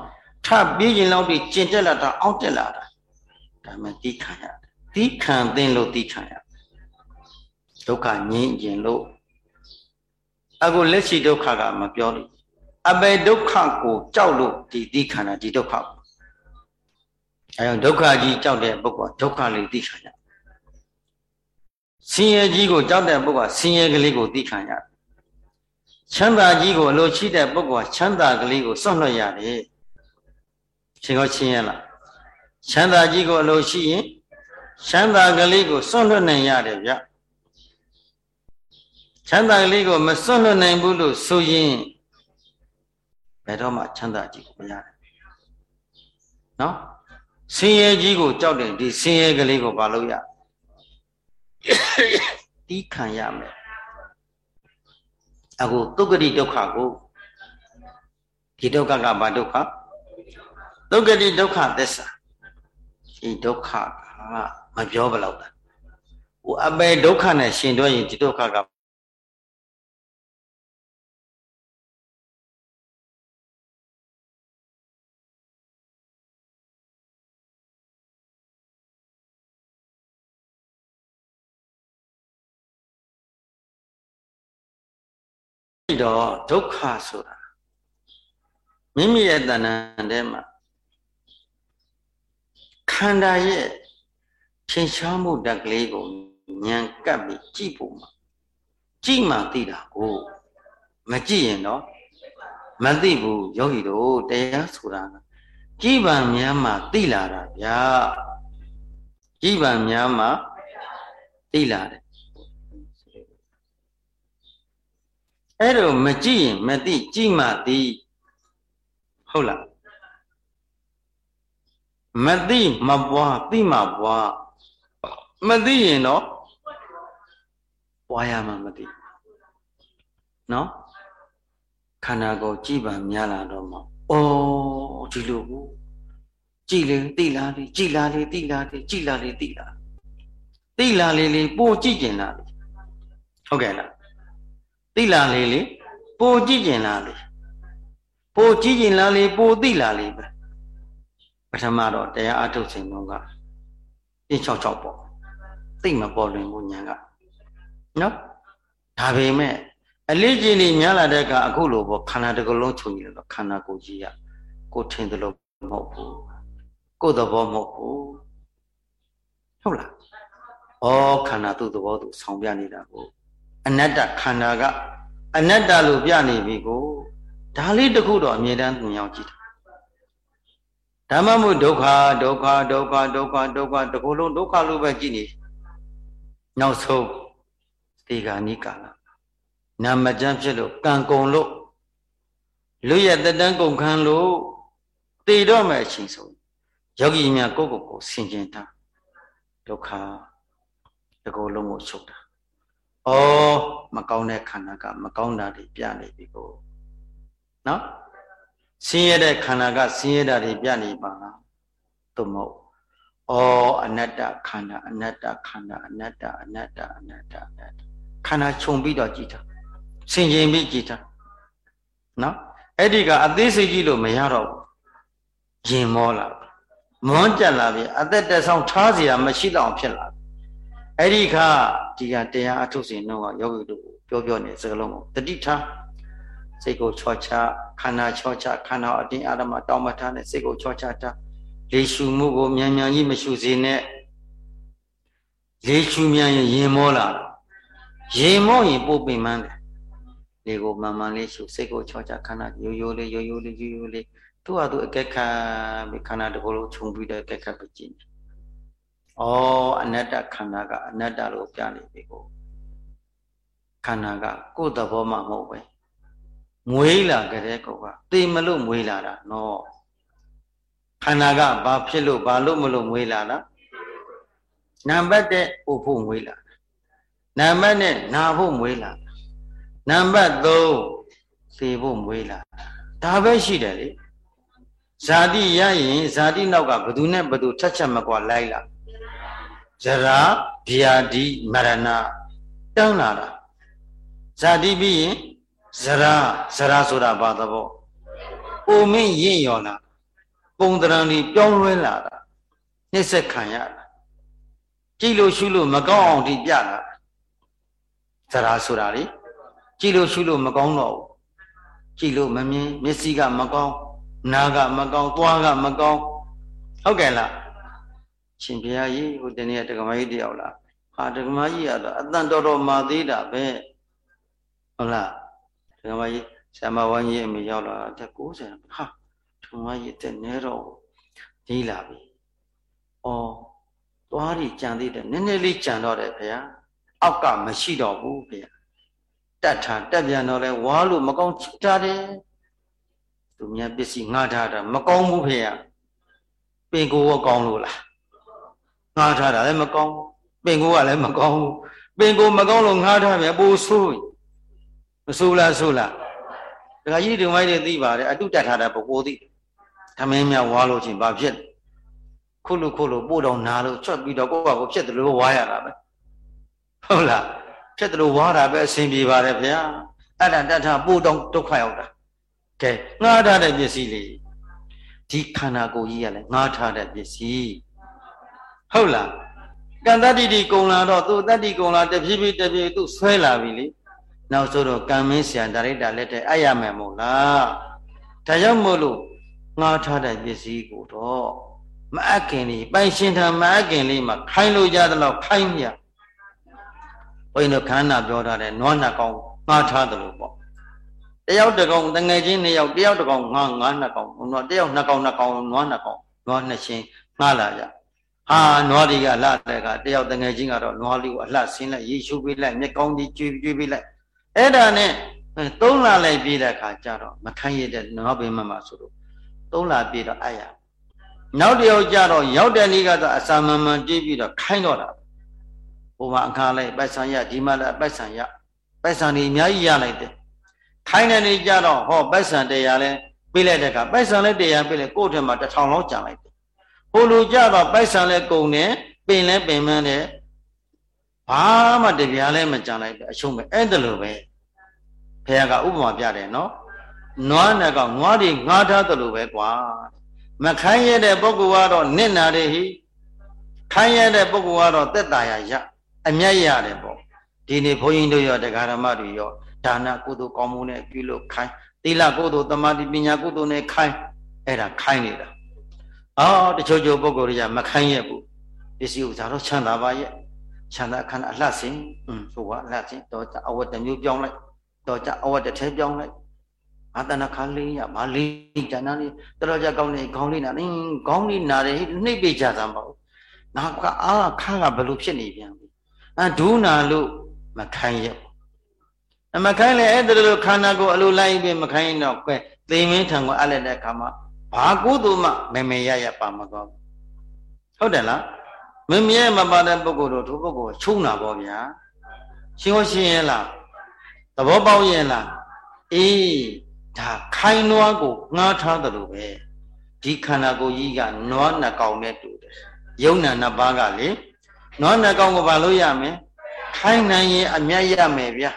ထပြေးခြင်းလောက်ဒီကျင်တက်လာတာအောက်တက်လာတာဒါမှသီးခံရတယ်သီးခံသင်လို့သီးခံရဒုက္ခငြင်းကျင်လို့အခုလက်ရှိဒုက္ခကမပြောလို့အပေဒုက္ခကိုကြောက်လို့ဒီသီးခံတာဒီဒုက္ခ အဲဒုက္ခကြီးကြောက်တဲ့ပုဂ္ဂိုလ်ဒုက္ခလေးသိခံရဆင်းရဲကြီးကိုကြောက်တဲ့ပုဂ္ဂိုလ်ဆင်းရဲကလေးကိုသိခံရချမ်းသာကြီးကိုအလိုရှိတဲ့ပုဂ္ဂိုလ်ချမ်းသာကလေးကိုစွန့်လွတ်ရတယ်ရှင်ကောချင်းရလားချမ်းသာကြီးကိုအလိုရှိရင်ချမ်းသာကလေးကိုစွန့်လွတ်နိုင်ရတယ်ဗျချမ်းသာကလေးကိုမစွန့်လွတ်နိုင်ဘူးလို့ဆိုရင်ဘယ်တော့မှချမ်းသာကြီးကိုမရတယ်နော် ဆင်းရဲကြီးကိုကြောက်တယ်ဒီဆင်းရဲကလေးကိုမလုပ်ရတီးခံရမယ်အခုဒုက္ခတိဒုက္ခကိုဒီဒုက္ခကဘာဒုက္ခဒုက္ခတိဒုက္ခသစ္စာဒီဒုက္ခကမပြောဘလောက်တာဟိုအပေဒုက္ခနဲ့ရှင်တွဲရင်ဒီဒုက္ခက တော့ဒုက္ခဆိုတာမိမိရဲ့တဏ္ဍာထဲမှာခန္ဓာရဲ့ထင်ရှားမှုတက်ကလေးကိုဉာဏ်ကပ်ပြီးကြည့်ဖို့မှာကြည့်မှသိတာကိုမကြည့်ရင်တော့မသိဘူးယောဂီတို့တရားဆိုတာကြည်ပံများမှသိလာတာဗျာကြည်ပံများမှသိလာတယ် အဲ့တော့မကြည့်ရင်မသိကြည့်မှသိဟုတ်လားမသိမပွားသိမှပွားမသိရင်တော့ပွားရမှမသိနော်ခန္ဓာကိုယ်ကြည်ပါများလာတော့မှဩဒီလိုဘူးကြည်လေတိလာလေကြည်လာလေတိလာလေကြည်လာလေတိလာတိလာလေလေပို့ကြည့်ကျင်လာလေဟုတ်ကဲ့လား သိလာလေလေပိုကြည့်ကျင်လာလေပိုကြည့်ကျင်လာလေပိုသိလာလေပဲပထမတော့တရားအထုတ်စဉ်တုန်းကပြင်း66ပေါ့သိမပေါ်လွင်ဘူးညာကနော်ဒါပေမဲ့အလေးကြီးလေးများလာတဲ့ကအခုလိုပေါ့ခန္ဓာတစ်ခုလုံးချုပ်နေတော့ခန္ဓာကိုယ်ကြီးရကိုထင်သလိုမဟုတ်ဘူးကိုယ်သဘောမဟုတ်ဘူးဟုတ်လားဩခန္ဓာသူ့သဘောသူဆောင်ပြနေတာကို အနတ္တခန္ဓာကအနတ္တလို့ပြနေပြီကိုဒါလေးတခုတော့အမြဲတမ်းသင်ရောက်ကြည့်တယ်ဓမ္မမှုဒုက္ခဒုက္ခဒုက္ခဒုက္ခဒုက္ခတကူလုံးဒုက္ခလို့ပဲကြည့်နေနောက်ဆုံးဒီကနိကာလနာမကျမ်းဖြစ်လို့ကံကုံလို့လူရတတန်းကုန်ခံလို့တည်တော့မယ်အချိန်ဆုံးယောဂီများကိုယ့်ကိုယ်ကိုဆင်ခြင်တာဒုက္ခတကူလုံးကိုချုပ်တာ ဩမကောင်းတဲ့ခန္ဓာကမကောင်းတာတွေပြနေပြီကိုနော်ဆင်းရဲတဲ့ခန္ဓာကဆင်းရဲတာတွေပြနေပါလားသို့မဟုတ်ဩအနတ္တခန္ဓာအနတ္တခန္ဓာအနတ္တအနတ္တအနတ္တအနတ္တခန္ဓာခြုံပြီးတော့ကြည်တာဆင်ခြင်ပြီးကြည်တာနော်အဲ့ဒီကအသေးစိတ်ကြီးလို့မရတော့ဘူးရင်မောလာမွန်းကြက်လာပြီအသက်တဆောင်ထားเสียမရှိတော့ဖြစ်လာအဲ့ဒီခါ ဒီကတရားအထုတ်စဉ်တော့ယောဂီတို့ပြောပြောနေစကလုံးကိုတတိထားစိတ်ကိုချောချခန္ဓာချောချခန္ဓာအတင်းအာရမတောင်းမထားနဲ့စိတ်ကိုချောချထားလေရှုမှုကိုမြန်မြန်ကြီးမရှုစေနဲ့လေရှုမြန်ရင်ရင်မောလာရင်မောရင်ပို့ပင်မှန်းတယ်လေကိုမှန်မှန်လေးရှုစိတ်ကိုချောချခန္ဓာရိုးရိုးလေးရိုးရိုးလေးရိုးရိုးလေးသူ့ဟာသူအကက်ခတ်ပြီးခန္ဓာတစ်ခုလုံးခြုံပြီးတော့အကက်ခတ်ပြီးကြည့် ဩအနတ္တခန္ဓာကအနတ္တလို့ပြနေပြီကိုခန္ဓာကကိုယ်သဘောမှမဟုတ်ပဲမွေးလာကြတဲ့ကောကသိမလို့မွေးလာတာနော်ခန္ဓာကဘာဖြစ်လို့ဘာလို့မလို့မွေးလာလားနံပါတ်1ဥဖို့မွေးလာနံပါတ်2နာဖို့မွေးလာနံပါတ်3သေဖို့မွေးလာဒါပဲရှိတယ်လေဇာတိရရင်ဇာတိနောက်ကဘယ်သူနဲ့ဘယ်သူထက်ချက်မကွာလိုက်လာ ဇရာဗျာတိမရဏတောင်းလာတာဇာတိပြီးရင်ဇရာဇရာဆိုတာဘာသဘောပုံမင်းရင့်ရော်လာပုံတရံလေးပြောင်းလဲလာတာနှိစ္စခံရတာကြည့်လို့ရှုလို့မကောင်းအောင်ဒီပြလာဇရာဆိုတာလေကြည့်လို့ရှုလို့မကောင်းတော့ဘူးကြည့်လို့မမြင်မျက်စိကမကောင်းနာကမကောင်းသွားကမကောင်းဟုတ်ကဲ့လား ရှင်ဘုရားကြီးဟိုတနေ့တက္ကမကြီးတယောက်လားဟာတက္ကမကြီးကတော့အတန်တော်တော်မာသေးတာပဲဟုတ်လားတက္ကမကြီးဆရာမဝိုင်းကြီးအမေရောက်လာတဲ့90ဟာတက္ကမကြီးတဲ့နဲတော့ဒီလာပြီဩသွားရီကြံသေးတယ်နည်းနည်းလေးကြံတော့တယ်ဘုရားအောက်ကမရှိတော့ဘူးဘုရားတတ်ထားတက်ပြန်တော့လဲဝါလို့မကောင်းချထားတယ်သူများပစ္စည်းငှားထားတာမကောင်းဘူးဖေရပင်ကိုရောကောင်းလို့လား ငှားထားတာလည်းမကောင်းပင်ကိုကလည်းမကောင်းဘူးပင်ကိုမကောင်းလို့ငှားထားမြပိုဆိုးမဆိုးလားဆိုးလားဒကာကြီးဒီမိုင်းတွေသိပါတယ်အတုတက်ထားတဲ့ပုဂ္ဂိုလ်သိသမင်းမြဝါလို့ချင်းဘာဖြစ်ခုလို့ခုလို့ပို့တော့နာလို့ချွတ်ပြီးတော့ကိုယ့်ဘာကိုဖြစ်တယ်လို့ဝါရတာပဲဟုတ်လားဖြစ်တယ်လို့ဝါတာပဲအဆင်ပြေပါတယ်ဗျာအဲ့ဒါတတ်ထားပို့တော့ဒုက္ခရောက်တာကဲငှားထားတဲ့ပစ္စည်းလေးဒီခန္ဓာကိုယ်ကြီးကလည်းငှားထားတဲ့ပစ္စည်း ဟုတ်လားကံတတ္တိတိကုံလာတော့သူတတ္တိကုံလာတဖြည်းဖြည်းတဖြည်းသူဆွဲလာပြီလေနောက်ဆိုတော့ကံမင်းဆရာဒါရိတာလက်ထဲအပ်ရမယ်မို့လားဒါကြောင့်မို့လို့ငှားထားတဲ့ပစ္စည်းကိုတော့မအပ်ခင်လေးပိုင်ရှင်ထံမအပ်ခင်လေးမှာခိုင်းလို့ရသလောက်ခိုင်းမြဘုန်းကြီးတို့ခန္ဓာပြောထားတဲ့နွားနှကောင်ငှားထားတယ်လို့ပေါ့တယောက်တကောင်တငယ်ချင်းနှစ်ယောက်တယောက်တကောင်ငါးငါးနှစ်ကောင်နွားတယောက်နှစ်ကောင်နှစ်ကောင်နွားနှစ်ကောင်နွားနှစ်ချင်းငှားလာကြ ဟာနွားတွေကလှတဲ့ကတယောက်တငယ်ချင်းကတော့နွားလေးကိုအလှဆင်းလိုက်ရေရှုပေးလိုက်မျက်ကောင်းကြီးကျွေးကျွေးပေးလိုက်အဲ့ဒါနဲ့သုံးလလိုက်ပြေးတဲ့အခါကျတော့မခိုင်းရတဲ့နွားပင်မမှာဆိုတော့သုံးလပြေးတော့အဲ့ရနောက်တယောက်ကျတော့ရောက်တဲ့နေ့ကတော့အစာမမှန်ပြေးပြီးတော့ခိုင်းတော့တာဟိုမှာအခါလိုက်ပိုက်ဆံရဒီမှာလည်းပိုက်ဆံရပိုက်ဆံတွေအများကြီးရလိုက်တယ်ခိုင်းတဲ့နေ့ကျတော့ဟောပိုက်ဆံတရားလဲပေးလိုက်တဲ့အခါပိုက်ဆံလဲတရားပေးလိုက်ကိုယ့်ထက်မှာတစ်ထောင်လောက်ကြံလိုက်တယ် ဟိုလူကြတော့ပိုက်ဆံလဲကုန်တယ်ပင်လဲပင်မန်းတယ်ဘာမှတပြားလဲမကြံလိုက်ဘူးအရှုံးပဲအဲ့ဒါလိုပဲဖခင်ကဥပမာပြတယ်နော်နွားနဲ့ကောင်နွားတွေငှားထားသလိုပဲကွာမခိုင်းရတဲ့ပုဂ္ဂိုလ်ကတော့နစ်နာတယ်ဟိခိုင်းရတဲ့ပုဂ္ဂိုလ်ကတော့တက်တာရရအမျက်ရတယ်ပေါ့ဒီနေ့ဘုန်းကြီးတို့ရောတရားဓမ္မတွေရောဒါနကုသိုလ်ကောင်းမှုနဲ့ပြုလို့ခိုင်းသီလကုသိုလ်တမာတိပညာကုသိုလ်နဲ့ခိုင်းအဲ့ဒါခိုင်းနေတာ အော်တချို့ချို့ပုဂ္ဂိုလ်တွေကမခိုင်းရဘူးပစ္စည်းဥစ္စာတော့ချမ်းသာပါရဲ့ချမ်းသာခန္ဓာအလှစင်อืมဆိုပါအလှစင်တော့အဝတ်တစ်မျိုးပြောင်းလိုက်တော့ကြအဝတ်တစ်ထဲပြောင်းလိုက်အာတနာခါလေးရဘာလေးတဏ္ဍာလေးတော်ကြကောင်းနေခေါင်းလေးနာအင်းခေါင်းလေးနာတယ်နှိပ်ပေးကြသမ်းပါဦးနာကအာခါကဘလို့ဖြစ်နေပြန်ပြီအဒူးနာလို့မခိုင်းရမခိုင်းလေအဲ့ဒါလိုခန္ဓာကိုယ်အလိုလိုက်ပြီးမခိုင်းတော့ကွယ်သိမင်းထံကိုအပ်လက်တဲ့အခါမှာ ဘာကုသိုလ်မှမမေရရပါမကောဟုတ်တယ်လားမမေရမပါတဲ့ပုဂ္ဂိုလ်တို့ထိုပုဂ္ဂိုလ်ချုံတာပေါ့ဗျာရှင်းရှင်းရဲ့လားသဘောပေါက်ရဲ့လားအေးဒါခိုင်းနွားကိုငှားထားတယ်လို့ပဲဒီခန္ဓာကိုယ်ကြီးကနွားနှကောင်နဲ့တူတယ်ယုံနာနှစ်ပါးကလေနွားနှကောင်ကိုဘာလို့ရမလဲခိုင်းနိုင်ရင်အမြတ်ရမယ်ဗျာ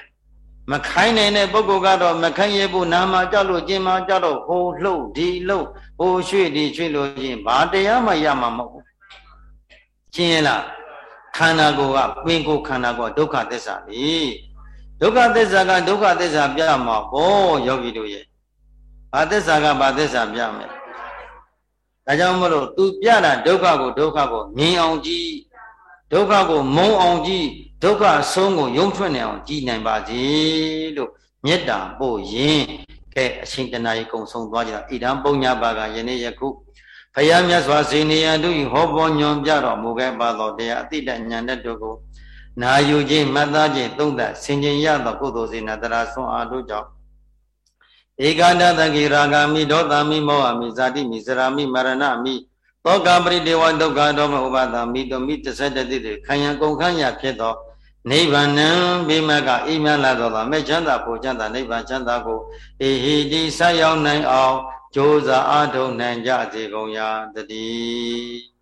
မခိုင်းနိုင်တဲ့ပုဂ္ဂိုလ်ကတော့မခိုင်းရဖို့နာမကြောက်လို့ကျင်မကြောက်တော့ဟိုလှုပ်ဒီလှုပ်ဟိုရွှေ့ဒီရွှေ့လို့ချင်းဘာတရားမှရမှာမဟုတ်ဘူးကျင်လားခန္ဓာကိုယ်ကပင်ကိုယ်ခန္ဓာကိုယ်ဒုက္ခသစ္စာလေဒုက္ခသစ္စာကဒုက္ခသစ္စာပြမှာပေါ့ယောဂီတို့ရဲ့ဘာသစ္စာကဘာသစ္စာပြမယ်ဒါကြောင့်မလို့သူပြတာဒုက္ခကိုဒုက္ခကိုမြင်အောင်ကြည့်ဒုက္ခကိုမုံအောင်ကြည့် ဒုက္ခဆုံးကိုယုံထွက်နေအောင်ကြည်နိုင်ပါစေလို့မေတ္တာပို့ရင်ကဲအရှင်တနာရီကုံဆုံးသွားကြတာဣဒံပုံညာပါကယနေ့ယခုဖယားမြတ်စွာစေနေရတို့ဟောပေါ်ညွန်ပြတော်မူခဲ့ပါသောတရားအတိတ်ဉာဏ်တဲ့တို့ကိုနာယူခြင်းမှတ်သားခြင်းသုံးသပ်ဆင်ခြင်ရသောကုသိုလ်စေနာတရာဆွန်အားတို့ကြောင့်ဧကန္တတကိရာဂာမိဒေါသမိမောဟမိဇာတိမိစရာမိမရဏမိသောကပရိဒေဝဒုက္ခဒေါမဥပဒမိတောမိတစ္ဆတတိတေခံယံကုန်ခန့်ရဖြစ်သော နိဗ္ဗာန်ံဘိမကအိမြလာသောသောမေချမ်းသာပူချမ်းသာနိဗ္ဗာန်ချမ်းသာကိုအေဟိတိဆက်ရောက်နိုင်အောင်ကြိုးစားအားထုတ်နိုင်ကြစေကုန်ရာတည်း